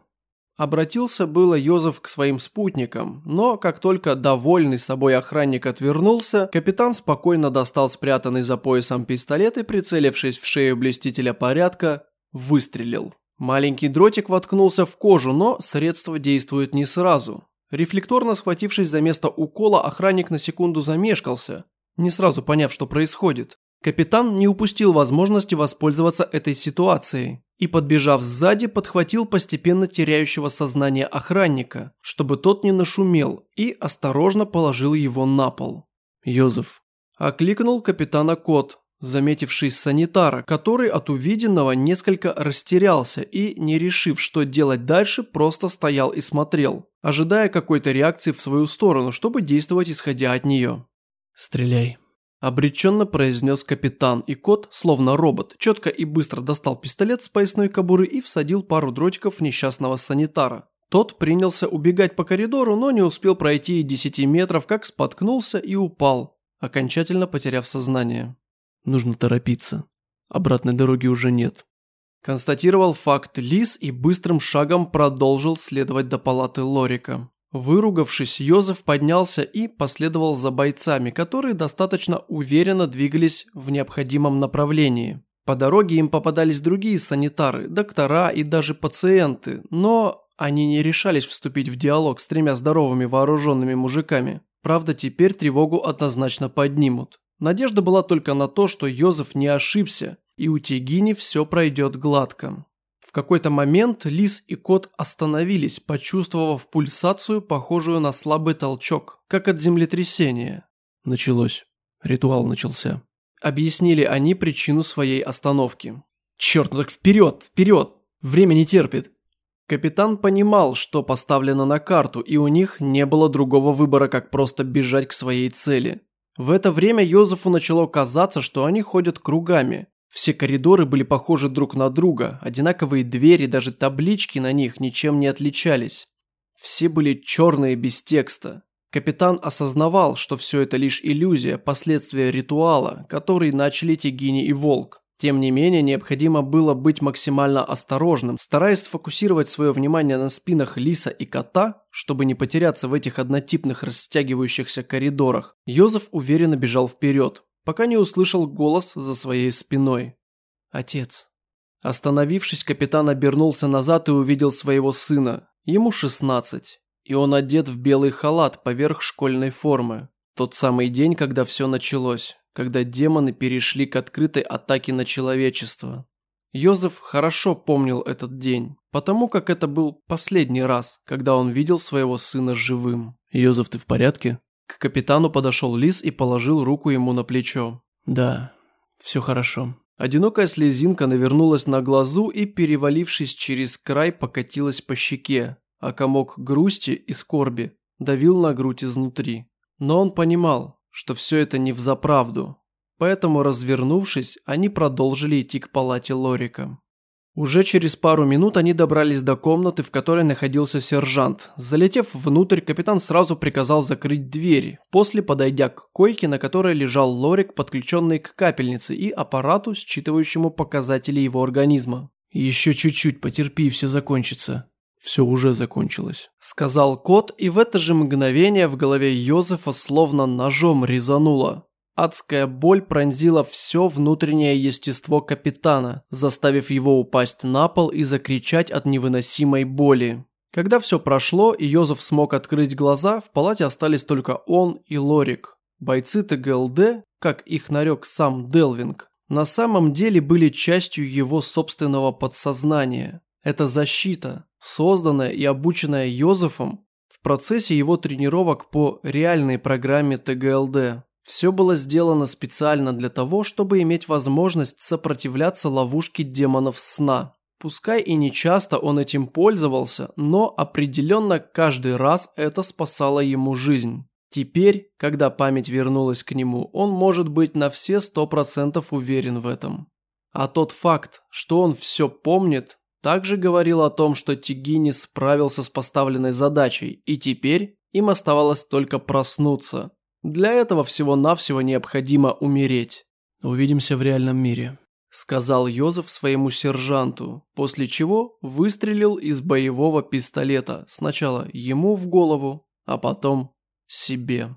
Обратился было Йозеф к своим спутникам, но как только довольный собой охранник отвернулся, капитан спокойно достал спрятанный за поясом пистолет и, прицелившись в шею блестителя порядка, выстрелил. Маленький дротик воткнулся в кожу, но средство действует не сразу. Рефлекторно схватившись за место укола, охранник на секунду замешкался, не сразу поняв, что происходит. Капитан не упустил возможности воспользоваться этой ситуацией и, подбежав сзади, подхватил постепенно теряющего сознание охранника, чтобы тот не нашумел, и осторожно положил его на пол. «Йозеф», – окликнул капитана Кот, заметивший санитара, который от увиденного несколько растерялся и, не решив, что делать дальше, просто стоял и смотрел, ожидая какой-то реакции в свою сторону, чтобы действовать исходя от нее. «Стреляй», – обреченно произнес капитан, и кот, словно робот, четко и быстро достал пистолет с поясной кобуры и всадил пару дротиков несчастного санитара. Тот принялся убегать по коридору, но не успел пройти и 10 метров, как споткнулся и упал, окончательно потеряв сознание. Нужно торопиться. Обратной дороги уже нет. Констатировал факт Лис и быстрым шагом продолжил следовать до палаты Лорика. Выругавшись, Йозеф поднялся и последовал за бойцами, которые достаточно уверенно двигались в необходимом направлении. По дороге им попадались другие санитары, доктора и даже пациенты, но они не решались вступить в диалог с тремя здоровыми вооруженными мужиками. Правда, теперь тревогу однозначно поднимут. Надежда была только на то, что Йозеф не ошибся, и у Тегини все пройдет гладко. В какой-то момент Лис и кот остановились, почувствовав пульсацию, похожую на слабый толчок, как от землетрясения. Началось. Ритуал начался. Объяснили они причину своей остановки. «Черт, ну так вперед, вперед! Время не терпит!» Капитан понимал, что поставлено на карту, и у них не было другого выбора, как просто бежать к своей цели. В это время Йозефу начало казаться, что они ходят кругами. Все коридоры были похожи друг на друга, одинаковые двери, даже таблички на них ничем не отличались. Все были черные без текста. Капитан осознавал, что все это лишь иллюзия, последствия ритуала, который начали Тигини и Волк. Тем не менее, необходимо было быть максимально осторожным, стараясь сфокусировать свое внимание на спинах лиса и кота, чтобы не потеряться в этих однотипных растягивающихся коридорах. Йозеф уверенно бежал вперед, пока не услышал голос за своей спиной. «Отец». Остановившись, капитан обернулся назад и увидел своего сына. Ему 16, и он одет в белый халат поверх школьной формы. Тот самый день, когда все началось когда демоны перешли к открытой атаке на человечество. Йозеф хорошо помнил этот день, потому как это был последний раз, когда он видел своего сына живым. «Йозеф, ты в порядке?» К капитану подошел Лис и положил руку ему на плечо. «Да, все хорошо». Одинокая слезинка навернулась на глазу и, перевалившись через край, покатилась по щеке, а комок грусти и скорби давил на грудь изнутри. Но он понимал, что все это не взаправду. Поэтому, развернувшись, они продолжили идти к палате Лорика. Уже через пару минут они добрались до комнаты, в которой находился сержант. Залетев внутрь, капитан сразу приказал закрыть двери, после подойдя к койке, на которой лежал Лорик, подключенный к капельнице и аппарату, считывающему показатели его организма. «Еще чуть-чуть, потерпи, все закончится», все уже закончилось», – сказал кот, и в это же мгновение в голове Йозефа словно ножом резануло. Адская боль пронзила все внутреннее естество капитана, заставив его упасть на пол и закричать от невыносимой боли. Когда все прошло и Йозеф смог открыть глаза, в палате остались только он и Лорик. Бойцы ТГЛД, как их нарек сам Делвинг, на самом деле были частью его собственного подсознания. Это защита, созданная и обученная Йозефом в процессе его тренировок по реальной программе ТГЛД. Все было сделано специально для того, чтобы иметь возможность сопротивляться ловушке демонов сна. Пускай и не часто он этим пользовался, но определенно каждый раз это спасало ему жизнь. Теперь, когда память вернулась к нему, он может быть на все сто процентов уверен в этом. А тот факт, что он все помнит, также говорил о том, что Тигини справился с поставленной задачей, и теперь им оставалось только проснуться. Для этого всего-навсего необходимо умереть. «Увидимся в реальном мире», – сказал Йозеф своему сержанту, после чего выстрелил из боевого пистолета сначала ему в голову, а потом себе.